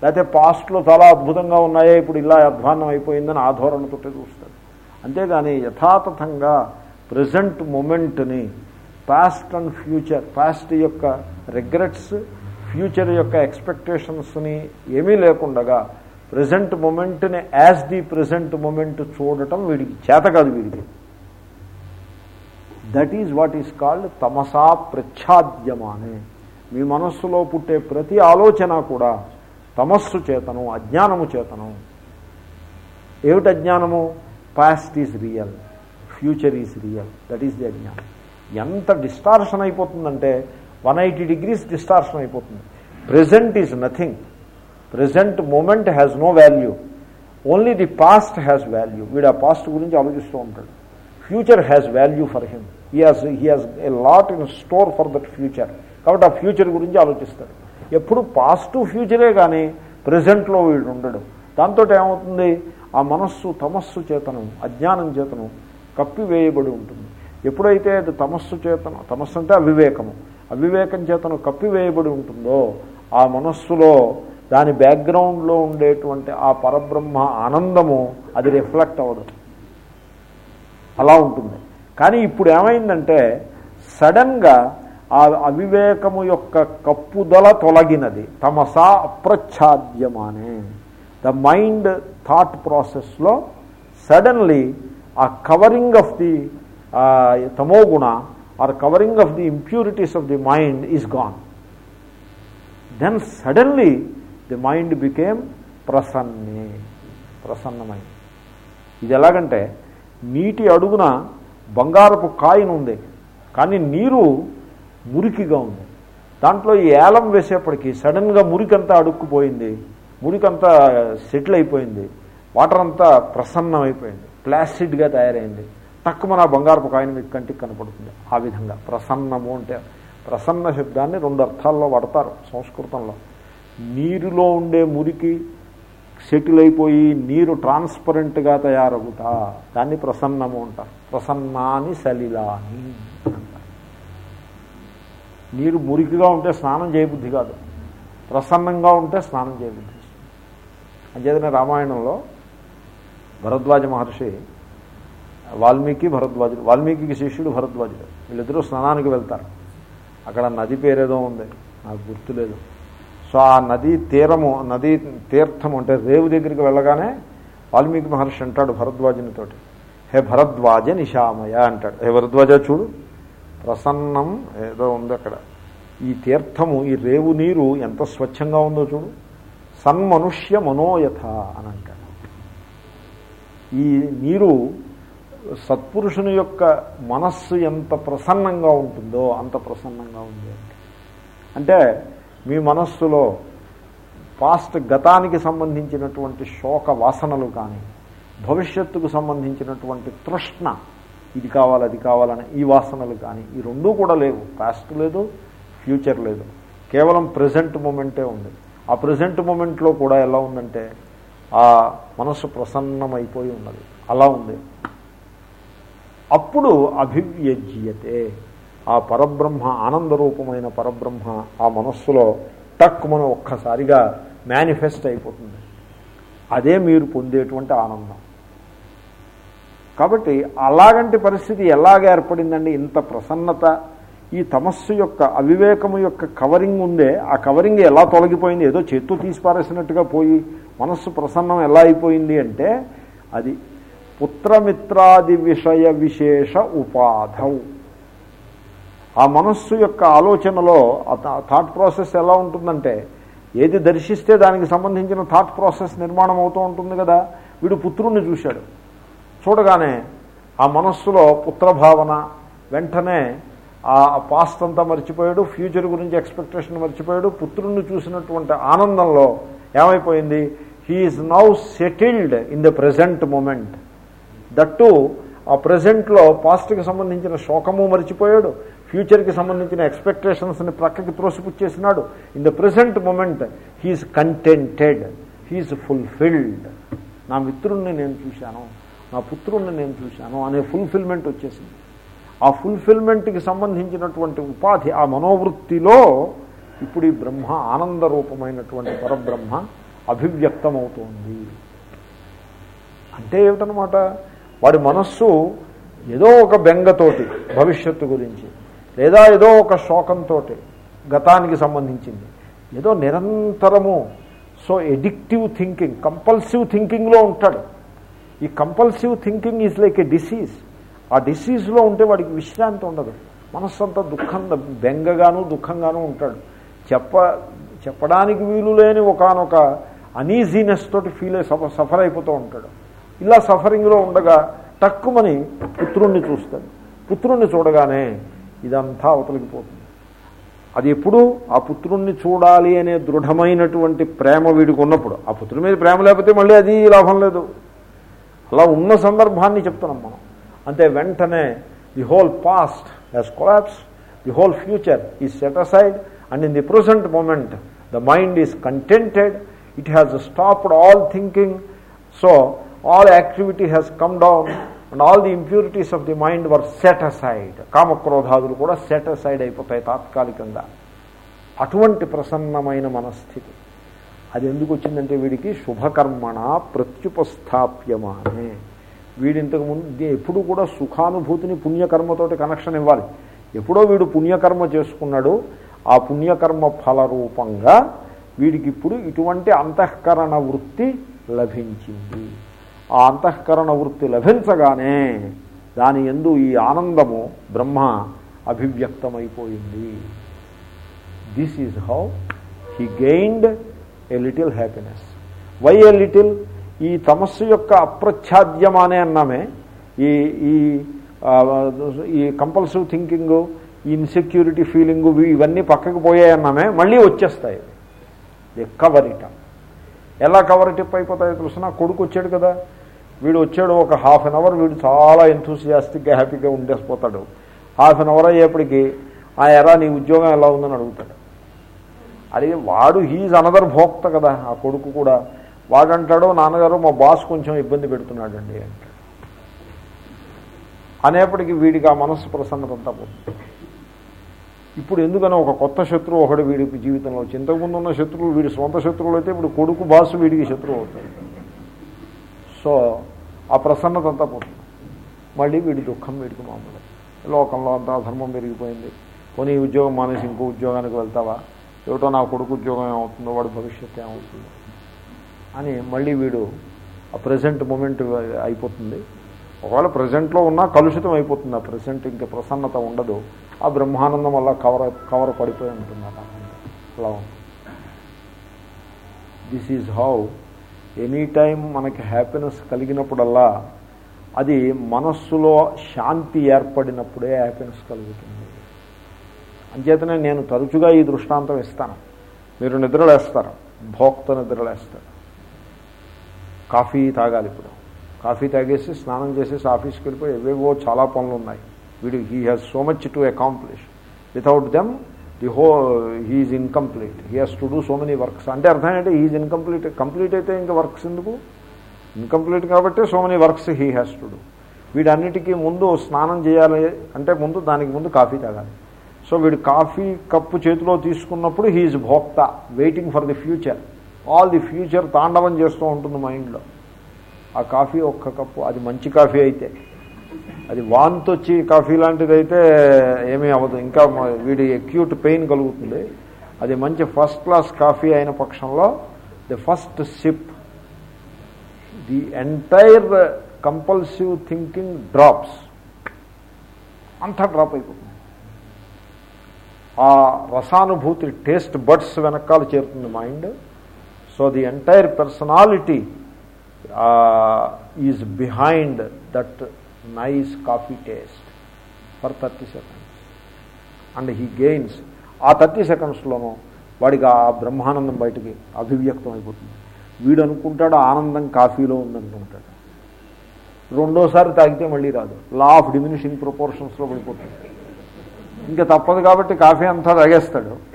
లేకపోతే పాస్ట్లో చాలా అద్భుతంగా ఉన్నాయే ఇప్పుడు ఇలా అధ్వాన్నం అయిపోయిందని ఆ ధోరణితోటే చూస్తాడు. అంతేగాని యథాతథంగా ప్రజెంట్ మూమెంట్ని పాస్ట్ అండ్ ఫ్యూచర్ పాస్ట్ యొక్క రిగ్రెట్స్ ఫ్యూచర్ యొక్క ఎక్స్పెక్టేషన్స్ని ఏమీ లేకుండగా ప్రజెంట్ మూమెంట్ని యాజ్ ది ప్రజెంట్ మూమెంట్ చూడటం వీడికి చేత కాదు వీడికి. That is what is called Tamasa ప్రచ్ఛాద్యమానే మీ మనస్సులో పుట్టే ప్రతి ఆలోచన కూడా తమస్సు చేతను అజ్ఞానము చేతను. ఏమిటి అజ్ఞానము? Past is real future is real that is the అజ్ఞానం. ఎంత డిస్టార్షన్ అయిపోతుందంటే వన్ ఎయిటీ డిగ్రీస్ డిస్టార్షన్ అయిపోతుంది. Present is nothing present moment has no value only the past has value వీడు ఆ పాస్ట్ గురించి ఆలోచిస్తూ ఉంటాడు. Future has value for him he has he has a lot in store for that future కాబట్టి ఆ future గురించి ఆలోచిస్తాడు. ఎప్పుడు పాస్ట్ ఫ్యూచరే కానీ ప్రజెంట్లో వీడు ఉండడు. దాంతో ఏమవుతుంది? ఆ మనస్సు తమస్సు చేతనం అజ్ఞానం చేతనం కప్పివేయబడి ఉంటుంది. ఎప్పుడైతే అది తమస్సు చేతనం తమస్సు అంటే అవివేకము. అవివేకం చేతను కప్పివేయబడి ఉంటుందో ఆ మనస్సులో దాని బ్యాక్గ్రౌండ్లో ఉండేటువంటి ఆ పరబ్రహ్మ ఆనందము అది రిఫ్లెక్ట్ అవ్వదు. అలా ఉంటుంది. కానీ ఇప్పుడు ఏమైందంటే సడన్గా ఆ అవివేకము యొక్క కప్పుదల తొలగినది. తమసా అప్రచ్ఛాద్యమానే. ద మైండ్ థాట్ ప్రాసెస్లో సడన్లీ ఆ కవరింగ్ ఆఫ్ ది తమోగుణ or covering of the impurities of the mind is gone. Then suddenly the mind became ప్రసన్నే. ప్రసన్నమైంది. ఇది ఎలాగంటే నీటి అడుగున బంగారపు కాయిన్ ఉంది కానీ నీరు మురికిగా ఉంది. దాంట్లో ఈ ఏలం వేసేప్పటికీ సడన్గా మురికంతా అడుక్కుపోయింది మురికంతా సెటిల్ అయిపోయింది వాటర్ అంతా ప్రసన్నమైపోయింది ప్లాస్టిడ్గా తయారైంది. తక్కువ నా బంగారపు కాయిన్ మీకు కంటికి కనపడుతుంది. ఆ విధంగా ప్రసన్నము అంటే ప్రసన్న శబ్దాన్ని రెండు అర్థాల్లో వాడతారు సంస్కృతంలో. నీరులో ఉండే మురికి సెటిల్ అయిపోయి నీరు ట్రాన్స్పరెంట్గా తయారవుతా దాన్ని ప్రసన్నము అంటారు. ప్రసన్నాని సలిలాని అంటారు. నీరు మురికిగా ఉంటే స్నానం చేయబుద్ధి కాదు. ప్రసన్నంగా ఉంటే స్నానం చేయబుద్ధి అంచేతనే రామాయణంలో భరద్వాజ మహర్షి వాల్మీకి భరద్వాజుడు వాల్మీకి శిష్యుడు భరద్వాజుడు వీళ్ళిద్దరూ స్నానానికి వెళ్తారు. అక్కడ నది పేరేదో ఉంది. నాకు గుర్తులేదు. సో ఆ నదీ తీరము నదీ తీర్థము అంటే రేవు దగ్గరికి వెళ్ళగానే వాల్మీకి మహర్షి అంటాడు భరద్వాజునితోటి. హే భరద్వాజ నిశామయ అంటాడు. హే భరద్వాజ చూడు ప్రసన్నం ఏదో ఉంది అక్కడ. ఈ తీర్థము ఈ రేవు నీరు ఎంత స్వచ్ఛంగా ఉందో చూడు. సన్మనుష్య మనోయథ అని అంటాడు. ఈ నీరు సత్పురుషుని యొక్క మనస్సు ఎంత ప్రసన్నంగా ఉంటుందో అంత ప్రసన్నంగా ఉంది. అంటే మీ మనస్సులో పాస్ట్ గతానికి సంబంధించినటువంటి శోక వాసనలు కానీ భవిష్యత్తుకు సంబంధించినటువంటి తృష్ణ ఇది కావాలి అది కావాలని ఈ వాసనలు కానీ ఈ రెండూ కూడా లేవు. పాస్ట్ లేదు ఫ్యూచర్ లేదు. కేవలం ప్రజెంట్ మూమెంటే ఉంది. ఆ ప్రజెంట్ మూమెంట్లో కూడా ఎలా ఉందంటే ఆ మనస్సు ప్రసన్నమైపోయి ఉన్నది. అలా ఉంది. అప్పుడు అభివ్యజ్యతే. ఆ పరబ్రహ్మ ఆనందరూపమైన పరబ్రహ్మ ఆ మనస్సులో టక్ మనం ఒక్కసారిగా మేనిఫెస్ట్ అయిపోతుంది. అదే మీరు పొందేటువంటి ఆనందం. కాబట్టి అలాగంటి పరిస్థితి ఎలాగ ఏర్పడిందండి? ఇంత ప్రసన్నత ఈ తమస్సు యొక్క అవివేకము యొక్క కవరింగ్ ఉందే ఆ కవరింగ్ ఎలా తొలగిపోయింది? ఏదో చేత్తో తీసిపారేసినట్టుగా పోయి మనస్సు ప్రసన్నం ఎలా అయిపోయింది అంటే అది పుత్రమిత్రాది విషయ విశేష ఉపాధం. ఆ మనస్సు యొక్క ఆలోచనలో థాట్ ప్రాసెస్ ఎలా ఉంటుందంటే ఏది దర్శిస్తే దానికి సంబంధించిన థాట్ ప్రాసెస్ నిర్మాణం అవుతూ ఉంటుంది కదా వీడు పుత్రుణ్ణి చూశాడు. చూడగానే ఆ మనస్సులో పుత్రభావన వెంటనే ఆ పాస్ట్ అంతా మర్చిపోయాడు ఫ్యూచర్ గురించి ఎక్స్పెక్టేషన్ మర్చిపోయాడు పుత్రుణ్ణి చూసినటువంటి ఆనందంలో ఏమైపోయింది? He is now settled in the present moment. That ఆ ప్రజెంట్లో పాస్ట్కి సంబంధించిన శోకము మర్చిపోయాడు ఫ్యూచర్కి సంబంధించిన ఎక్స్పెక్టేషన్స్ని ప్రక్కకి త్రోసిపుచ్చేసినాడు. In the present moment he is contented he is fulfilled. నా మిత్రుణ్ణి నేను చూశాను నా పుత్రుణ్ణి నేను చూశాను అనే ఫుల్ఫిల్మెంట్ వచ్చేసింది. ఆ ఫుల్ఫిల్మెంట్కి సంబంధించినటువంటి ఉపాధి ఆ మనోవృత్తిలో ఇప్పుడు ఈ బ్రహ్మ ఆనంద రూపమైనటువంటి పరబ్రహ్మ అభివ్యక్తమవుతోంది. అంటే ఏమిటనమాట వాడి మనస్సు ఏదో ఒక బెంగతోటి భవిష్యత్తు గురించి. లేదా ఏదో ఒక శోకంతో గతానికి సంబంధించింది. ఏదో నిరంతరము సో ఎడిక్టివ్ థింకింగ్ కంపల్సివ్ థింకింగ్లో ఉంటాడు. ఈ compulsive thinking is like a disease ఆ డిసీజ్లో ఉంటే వాడికి విశ్రాంతి ఉండదు. మనస్సు అంతా దుఃఖం బెంగగాను దుఃఖంగాను ఉంటాడు. చెప్ప చెప్పడానికి వీలు లేని ఒకనొక అనీజీనెస్ తోటి ఫీల్ అయి సఫర్ సఫర్ అయిపోతూ ఉంటాడు. ఇలా సఫరింగ్లో ఉండగా టక్కుమని పుత్రుణ్ణి చూస్తాడు. పుత్రుణ్ణి చూడగానే ఇదంతా అవతలికి పోతుంది. అది ఎప్పుడు ఆ పుత్రుణ్ణి చూడాలి అనే దృఢమైనటువంటి ప్రేమ వీడికి ఉన్నప్పుడు ఆ పుత్రుడి మీద ప్రేమ లేకపోతే మళ్ళీ అది లాభం లేదు. అలా ఉన్న సందర్భాన్ని చెప్తున్నాం మనం. అంతే వెంటనే the whole past has collapse the whole future is set aside and in the present moment the mind is contented it has stopped all thinking so all activity has come down and all the impurities of the mind were set aside కామక్రోధాదులు కూడా set aside అయిపోతాయి తాత్కాలికంగా. అటువంటి ప్రసన్నమైన మనస్థితి. అది ఎందుకు వచ్చిందంటే వీడికి శుభకర్మణ ప్రత్యుపస్థాప్యమానే. వీడి ఇంతకు ముందు ఎప్పుడు కూడా సుఖానుభూతిని పుణ్యకర్మతోటి కనెక్షన్ ఇవ్వాలి. ఎప్పుడో వీడు పుణ్యకర్మ చేసుకున్నాడు ఆ పుణ్యకర్మ ఫలరూపంగా వీడికి ఇప్పుడు ఇటువంటి అంతఃకరణ వృత్తి లభించింది. ఆ అంతఃకరణ వృత్తి లభించగానే దాని ఎందు ఈ ఆనందము బ్రహ్మ అభివ్యక్తమైపోయింది. This is how he gained a little happiness why a little ఈ తమస్సు యొక్క అప్రఛాద్యమానే అన్నామే. ఈ ఈ ఈ కంపల్సివ్ థింకింగ్ ఈ ఇన్సెక్యూరిటీ ఫీలింగ్ ఇవన్నీ పక్కకు పోయాయన్నామే మళ్ళీ వచ్చేస్తాయి. ఎ కవర్ ఇట్ ఎలా కవర్ టిప్ అయిపోతాయో తెలుసిన? కొడుకు వచ్చాడు కదా. వీడు వచ్చాడు ఒక హాఫ్ అన్ అవర్ వీడు చాలా ఎంతూసియాస్టిక్గా హ్యాపీగా ఉండేసిపోతాడు. హాఫ్ అన్ అవర్ అయ్యేప్పటికీ ఆ ఎరా నీ ఉద్యోగం ఎలా ఉందని అడుగుతాడు. అడిగి వాడు హీజ్ అనదర్ భోక్త కదా ఆ కొడుకు కూడా. వాడంటాడు నాన్నగారు మా బాస్ కొంచెం ఇబ్బంది పెడుతున్నాడండి అంటాడు. అనేప్పటికీ వీడికి ఆ మనస్సు ప్రసన్నత అంతా పోతుంది. ఇప్పుడు ఎందుకని ఒక కొత్త శత్రువు ఒకడు వీడి జీవితంలో వచ్చి ఇంతకుముందు ఉన్న శత్రువులు వీడి సొంత శత్రువులు అయితే ఇప్పుడు కొడుకు బాసు వీడికి శత్రువు అవుతాడు సో ఆ ప్రసన్నత అంతా పోతుంది. మళ్ళీ వీడి దుఃఖం వీడికి మామూలు. లోకంలో అంతా ధర్మం పెరిగిపోయింది. పోనీ ఉద్యోగం మానేసి ఇంకో ఉద్యోగానికి వెళ్తావా? ఏమిటో నా కొడుకు ఉద్యోగం ఏమవుతుందో వాడు భవిష్యత్తు ఏమవుతుందో. అని మళ్ళీ వీడు ఆ ప్రజెంట్ మూమెంట్ అయిపోతుంది. ఒకవేళ ప్రజెంట్లో ఉన్నా కలుషితం అయిపోతుంది. ఆ ప్రజెంట్ ఇంకా ప్రసన్నత ఉండదు. ఆ బ్రహ్మానందం వల్ల కవర్ కవర్ పడిపోయి ఉంటుంది అలా అలా ఉంటుంది this is how any time మనకి హ్యాపీనెస్ కలిగినప్పుడల్లా అది మనస్సులో శాంతి ఏర్పడినప్పుడే హ్యాపీనెస్ కలుగుతుంది. అంచేతనే నేను తరచుగా ఈ దృష్టాంతం ఇస్తాను. మీరు నిద్రలేస్తారు. భోక్త నిద్రలేస్తారు. కాఫీ తాగాలి ఇప్పుడు. కాఫీ తాగేసి స్నానం చేసేసి ఆఫీస్కి వెళ్ళిపోయి ఏవేవో చాలా పనులు ఉన్నాయి వీడు he has so much to accomplish without them the హో he is incomplete he has to do so many works అంటే అర్థం ఏంటంటే హీఈ్ ఇన్కంప్లీట్ కంప్లీట్ అయితే ఇంకా వర్క్స్ ఎందుకు? ఇన్కంప్లీట్ కాబట్టి so many works he has to do వీడన్నిటికీ ముందు స్నానం చేయాలి అంటే ముందు దానికి ముందు కాఫీ తాగాలి. సో వీడు కాఫీ కప్పు చేతిలో తీసుకున్నప్పుడు హీఈస్ భోక్త waiting for the future all the future తాండవం చేస్తూ ఉంటుంది మైండ్లో ఆ కాఫీ ఒక్క కప్పు అది మంచి కాఫీ అయితే. అది వాంత్ వచ్చి కాఫీ లాంటిది అయితే ఏమీ అవ్వదు. ఇంకా వీడి అక్యూట్ పెయిన్ కలుగుతుంది. అది మంచి ఫస్ట్ క్లాస్ కాఫీ అయిన పక్షంలో the first sip the entire compulsive thinking drops అంతా డ్రాప్ అయిపోతుంది. ఆ రసానుభూతి టేస్ట్ బడ్స్ వెనకాల చేరుతుంది mind so the entire personality is behind that nice coffee taste for thirty seconds. And he gains ఆ thirty సెకండ్స్లోనూ వాడికి ఆ బ్రహ్మానందం బయటికి అభివ్యక్తం అయిపోతుంది. వీడు అనుకుంటాడు ఆనందం కాఫీలో ఉందనుకుంటాడు. రెండోసారి తాగితే మళ్ళీ రాదు. లా ఆఫ్ డిమినిషింగ్ ప్రపోర్షన్స్లో పడిపోతుంది. ఇంకా తప్పదు కాబట్టి కాఫీ అంతా తాగేస్తాడు.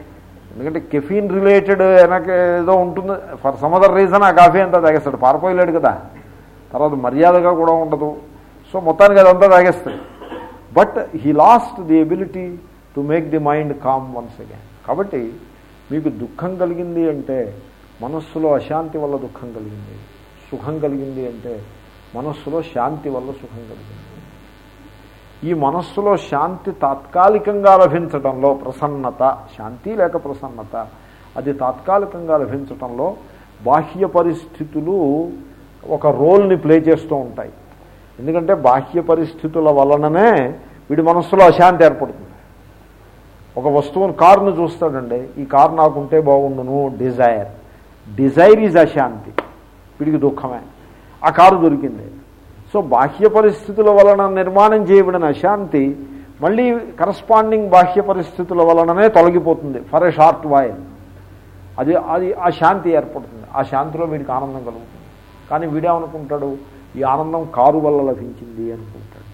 ఎందుకంటే కెఫీన్ రిలేటెడ్ వెనక ఏదో ఉంటుంది. ఫర్ సమ్ అదర్ రీజన్ ఆ కాఫీ అంతా తాగేస్తాడు. పారిపోయలేడు కదా. తర్వాత మర్యాదగా కూడా ఉండదు. సో మొత్తానికి అదంతా తాగేస్తాయి but he lost the ability to make the mind calm once again కాబట్టి మీకు దుఃఖం కలిగింది అంటే మనస్సులో అశాంతి వల్ల దుఃఖం కలిగింది. సుఖం కలిగింది అంటే మనస్సులో శాంతి వల్ల సుఖం కలిగింది. ఈ మనస్సులో శాంతి తాత్కాలికంగా లభించటంలో ప్రసన్నత శాంతి లేక ప్రసన్నత అది తాత్కాలికంగా లభించటంలో బాహ్య పరిస్థితులు ఒక రోల్ని ప్లే చేస్తూ ఉంటాయి. ఎందుకంటే బాహ్య పరిస్థితుల వలననే వీడి మనస్సులో అశాంతి ఏర్పడుతుంది. ఒక వస్తువును కారును చూస్తాడండి ఈ కారు నాకుంటే బాగుండును డిజైర్. డిజైర్ ఈజ్ అశాంతి. వీడికి దుఃఖమే. ఆ కారు దొరికింది. సో బాహ్య పరిస్థితుల వలన నిర్మాణం చేయబడిన అశాంతి మళ్ళీ కరస్పాండింగ్ బాహ్య పరిస్థితుల వలననే తొలగిపోతుంది. ఫర్ ఎ షార్ట్ వాయిల్ అది అది ఆ శాంతి ఏర్పడుతుంది. ఆ శాంతిలో వీడికి ఆనందం కలుగుతుంది. కానీ వీడేమనుకుంటాడు? ఈ ఆనందం కారు వల్ల లభించింది అనుకుంటాడు.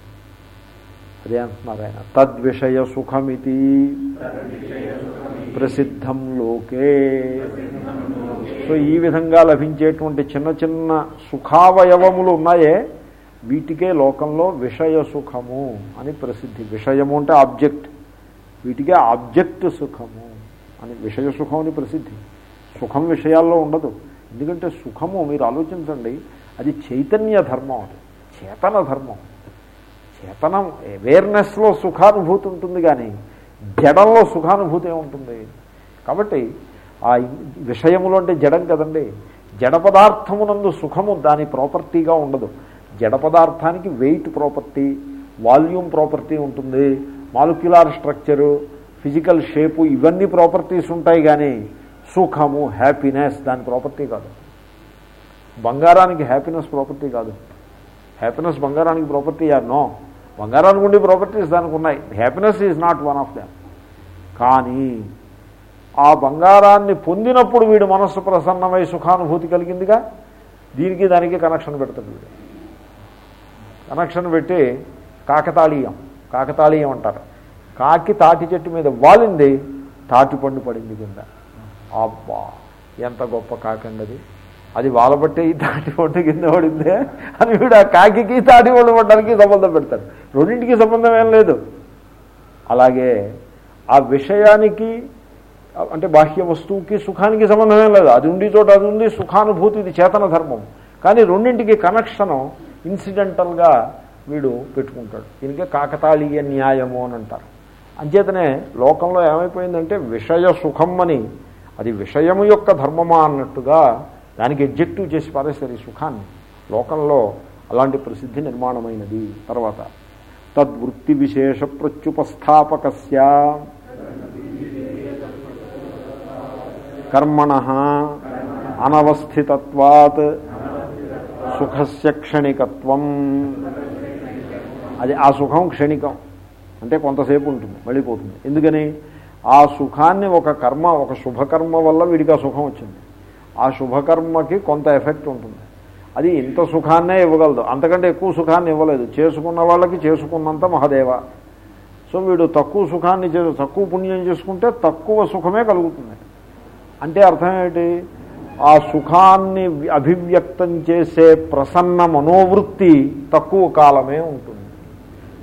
అదే అంటున్నారు ఆయన. తద్విషయ సుఖమితి ప్రసిద్ధం లోకే. సో ఈ విధంగా లభించేటువంటి చిన్న చిన్న సుఖావయవములు ఉన్నాయే వీటికే లోకంలో విషయ సుఖము అని ప్రసిద్ధి. విషయము అంటే ఆబ్జెక్ట్. వీటికే ఆబ్జెక్ట్ సుఖము అని విషయ సుఖం అని ప్రసిద్ధి. సుఖం విషయాల్లో ఉండదు. ఎందుకంటే సుఖము మీరు ఆలోచించండి అది చైతన్య ధర్మం అది. చేతన ధర్మం. చేతనం అవేర్నెస్లో సుఖానుభూతి ఉంటుంది కానీ జడంలో సుఖానుభూతి ఉంటుంది. కాబట్టి ఆ విషయములు అంటే జడం కదండి. జడ పదార్థమునందు సుఖము దాని ప్రాపర్టీగా ఉండదు. జడ పదార్థానికి వెయిట్ ప్రాపర్టీ వాల్యూమ్ ప్రాపర్టీ ఉంటుంది. మాలిక్యులార్ స్ట్రక్చరు ఫిజికల్ షేపు ఇవన్నీ ప్రాపర్టీస్ ఉంటాయి కానీ సుఖము హ్యాపీనెస్ దాని ప్రాపర్టీ కాదు. బంగారానికి హ్యాపీనెస్ ప్రాపర్టీ కాదు. హ్యాపీనెస్ బంగారానికి ప్రాపర్టీ ఆర్ నో బంగారానికి ఉండే ప్రాపర్టీస్ దానికి ఉన్నాయి. Happiness is not one of them కానీ ఆ బంగారాన్ని పొందినప్పుడు వీడు మనస్సు ప్రసన్నమై సుఖానుభూతి కలిగిందిగా? దీనికి దానికి కనెక్షన్ పెడతాడు వీడు. కనెక్షన్ పెట్టి కాకతాళీయం. కాకతాళీయం అంటారు. కాకి తాటి చెట్టు మీద వాలింది తాటి పండు పడింది కింద. అబ్బా ఎంత గొప్ప కాకండది. అది అది వాలబట్టే ఈ తాటి ఒడ్డు కింద పడిందే అని వీడు ఆ కాకి తాటి ఒడ్డు పడడానికి సంబంధం పెడతారు రెండింటికి సంబంధం ఏం లేదు. అలాగే ఆ విషయానికి అంటే బాహ్య వస్తువుకి సుఖానికి సంబంధమే లేదు. అది ఉండి చోట అది ఉంది సుఖానుభూతి ఇది చేతన ధర్మం. కానీ రెండింటికి కనెక్షను ఇన్సిడెంటల్గా వీడు పెట్టుకుంటాడు. దీనికే కాకతాళీయ న్యాయము అని అంటారు. అంచేతనే లోకంలో ఏమైపోయిందంటే విషయ సుఖం అని. అది విషయము యొక్క ధర్మమా అన్నట్టుగా దానికి ఎగ్జెక్టివ్ చేసి పారేశారు ఈ సుఖాన్ని. లోకంలో అలాంటి ప్రసిద్ధి నిర్మాణమైనది. తర్వాత తద్వృత్తి విశేష ప్రత్యుపస్థాపకస్య. కర్మణ అనవస్థితత్వాత్ సుఖస్య క్షణికత్వం. అది ఆ సుఖం క్షణికం. అంటే కొంతసేపు ఉంటుంది వెళ్ళిపోతుంది ఎందుకని? ఆ సుఖాన్ని ఒక కర్మ ఒక శుభకర్మ వల్ల వీడికి ఆ సుఖం వచ్చింది. ఆ శుభకర్మకి కొంత ఎఫెక్ట్ ఉంటుంది. అది ఇంత సుఖాన్నే ఇవ్వగలదు. అంతకంటే ఎక్కువ సుఖాన్ని ఇవ్వలేదు. చేసుకున్న వాళ్ళకి చేసుకున్నంత మహదేవ. సో వీడు తక్కువ సుఖాన్ని చే తక్కువ పుణ్యం చేసుకుంటే తక్కువ సుఖమే కలుగుతుంది. అంటే అర్థం ఆ సుఖాన్ని అభివ్యక్తం చేసే ప్రసన్న మనోవృత్తి తక్కువ కాలమే ఉంటుంది.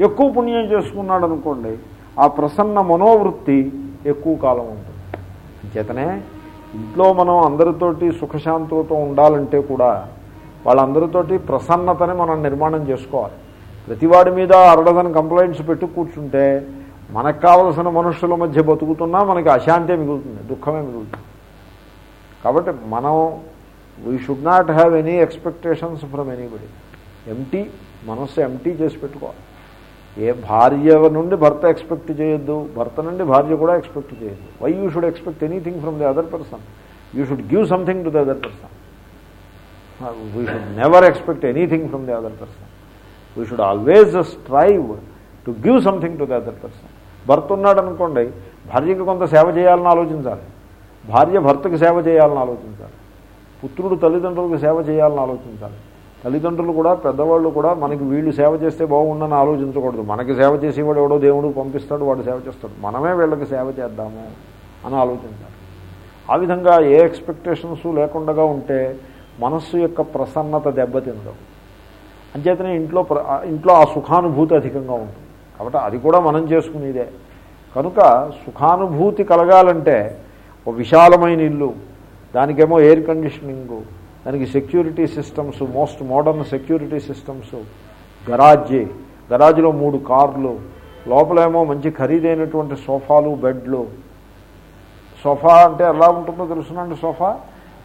ఎక్కువ పుణ్యం చేసుకున్నాడు అనుకోండి ఆ ప్రసన్న మనోవృత్తి ఎక్కువ కాలం ఉంటుంది. చేతనే ఇంట్లో మనం అందరితోటి సుఖశాంతులతో ఉండాలంటే కూడా వాళ్ళందరితోటి ప్రసన్నతని మనం నిర్మాణం చేసుకోవాలి. ప్రతివాడి మీద అరడదని కంప్లైంట్స్ పెట్టు కూర్చుంటే మనకు కావలసిన మనుషుల మధ్య బతుకుతున్నా మనకి అశాంతే మిగులుతుంది దుఃఖమే మిగులుతుంది. కాబట్టి మనం we should not have any expectations from anybody empty మనస్సు ఎంటీ చేసి పెట్టుకోవాలి. ఏ భార్య నుండి భర్త ఎక్స్పెక్ట్ చేయొద్దు. భర్త నుండి భార్య కూడా ఎక్స్పెక్ట్ చేయొద్దు. Why you should expect anything from the other person you should give something to the other person we should never expect anything from the other person we should always strive to give something to the other person భర్త ఉన్నాడు అనుకోండి భార్యకి కొంత సేవ చేయాలని ఆలోచించాలి. భార్య భర్తకు సేవ చేయాలని ఆలోచించాలి. పుత్రుడు తల్లిదండ్రులకు సేవ చేయాలని ఆలోచించాలి. తల్లిదండ్రులు కూడా పెద్దవాళ్ళు కూడా మనకి వీళ్ళు సేవ చేస్తే బాగుండని ఆలోచించకూడదు. మనకి సేవ చేసేవాడు ఎవడో దేవుడు పంపిస్తాడు వాడు సేవ చేస్తాడు. మనమే వీళ్ళకి సేవ చేద్దాము అని ఆలోచించాలి. ఆ విధంగా ఏ ఎక్స్పెక్టేషన్స్ లేకుండా ఉంటే మనస్సు యొక్క ప్రసన్నత దెబ్బతిందవు అంచేతనే ఇంట్లో ఇంట్లో ఆ సుఖానుభూతి అధికంగా ఉంటుంది. కాబట్టి అది కూడా మనం చేసుకునేదే. కనుక సుఖానుభూతి కలగాలంటే ఒక విశాలమైన ఇల్లు దానికేమో ఎయిర్ కండిషనింగు దానికి security systems most modern security systems garage గరాజ్లో మూడు కార్లు లోపలేమో మంచి ఖరీదైనటువంటి సోఫాలు బెడ్లు. సోఫా అంటే ఎలా ఉంటుందో తెలుసునండి సోఫా?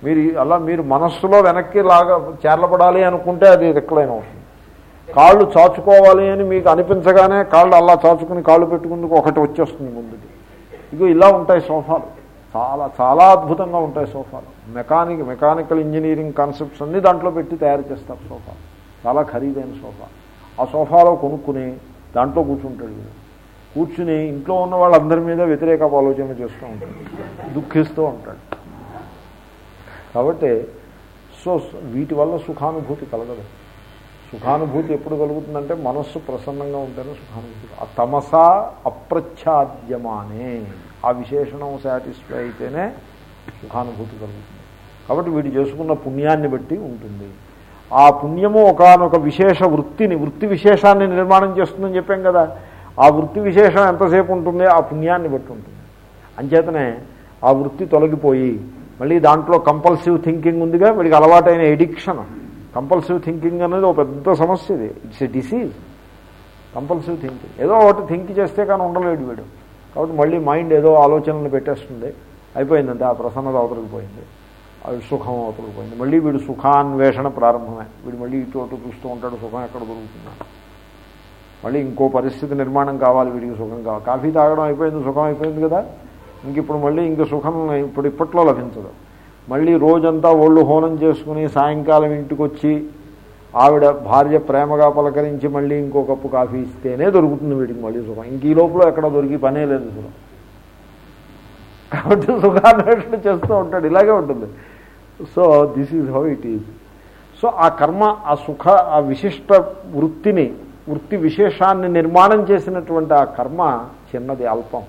మీరు అలా మీరు మనస్సులో వెనక్కి లాగా చేర్లపడాలి అనుకుంటే అది రిక్లైన్ అవుతుంది. కాళ్ళు చాచుకోవాలి అని మీకు అనిపించగానే కాళ్ళు అలా చాచుకుని కాళ్ళు పెట్టుకుందుకు ఒకటి వచ్చేస్తుంది ముందుకి. ఇగో ఇలా ఉంటాయి సోఫాలు. చాలా చాలా అద్భుతంగా ఉంటాయి సోఫాలు. మెకానిక్ మెకానికల్ ఇంజనీరింగ్ కాన్సెప్ట్స్ అన్నీ దాంట్లో పెట్టి తయారు చేస్తారు సోఫా. చాలా ఖరీదైన సోఫా. ఆ సోఫాలో కొనుక్కుని దాంట్లో కూర్చుంటాడు కూర్చుని ఇంట్లో ఉన్న వాళ్ళందరి మీద వ్యతిరేక ఆలోచన చేస్తూ ఉంటాడు. దుఃఖిస్తూ ఉంటాడు. కాబట్టి సో వీటి వల్ల సుఖానుభూతి కలగదు. సుఖానుభూతి ఎప్పుడు కలుగుతుందంటే మనస్సు ప్రసన్నంగా ఉంటేనే సుఖానుభూతి ఆ తమస అప్రచ్ఛాద్యమానే. ఆ విశేషణం సాటిస్ఫై అయితేనే సుఖానుభూతి కలుగుతుంది. కాబట్టి వీడు చేసుకున్న పుణ్యాన్ని బట్టి ఉంటుంది. ఆ పుణ్యము ఒకనొక విశేష వృత్తిని వృత్తి విశేషాన్ని నిర్మాణం చేస్తుందని చెప్పాం కదా. ఆ వృత్తి విశేషం ఎంతసేపు ఉంటుంది? ఆ పుణ్యాన్ని బట్టి ఉంటుంది. అంచేతనే ఆ వృత్తి తొలగిపోయి మళ్ళీ దాంట్లో కంపల్సివ్ థింకింగ్ ఉందిగా వీడికి అలవాటైన ఎడిక్షన్ కంపల్సివ్ థింకింగ్ అనేది ఒక పెద్ద సమస్య ఇది. It's a disease compulsive thinking ఏదో ఒకటి థింక్ చేస్తే కానీ ఉండలేడు వీడు. కాబట్టి మళ్ళీ మైండ్ ఏదో ఆలోచనలు పెట్టేస్తుంది. అయిపోయిందంటే ఆ ప్రసన్నత అవతలికిపోయింది అది సుఖం అవతలిపోయింది మళ్ళీ వీడు సుఖాన్వేషణ ప్రారంభమే. వీడు మళ్ళీ ఇటు అటు చూస్తూ ఉంటాడు సుఖం ఎక్కడ దొరుకుతున్నాడు మళ్ళీ ఇంకో పరిస్థితి నిర్మాణం కావాలి వీడికి సుఖం కావాలి. కాఫీ తాగడం అయిపోయింది సుఖం అయిపోయింది కదా? ఇంక ఇప్పుడు మళ్ళీ ఇంక సుఖం ఇప్పుడు ఇప్పట్లో లభించదు. మళ్ళీ రోజంతా ఒళ్ళు హోనం చేసుకుని సాయంకాలం ఇంటికి వచ్చి ఆవిడ భార్య ప్రేమగా పలకరించి మళ్ళీ ఇంకో కప్పు కాఫీ ఇస్తేనే దొరుకుతుంది వీడికి మళ్ళీ సుఖం. ఇంక ఈ లోపల ఎక్కడ దొరికి పనే లేదు సుఖం. కాబట్టి సుఖాన్వేషణ చేస్తూ ఉంటాడు? ఇలాగే ఉంటుంది. So this is how it is so ఆ కర్మ ఆ సుఖ ఆ విశిష్ట వృత్తిని వృత్తి విశేషాన్ని నిర్మాణం చేసినటువంటి ఆ కర్మ చిన్నది అల్పం.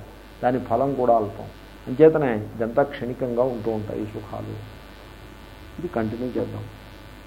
దాని ఫలం కూడా అల్పం. అంచేతనే ఇదంతా క్షణికంగా ఉంటూ ఉంటాయి ఈ సుఖాలు. ఇది కంటిన్యూ చేద్దాం.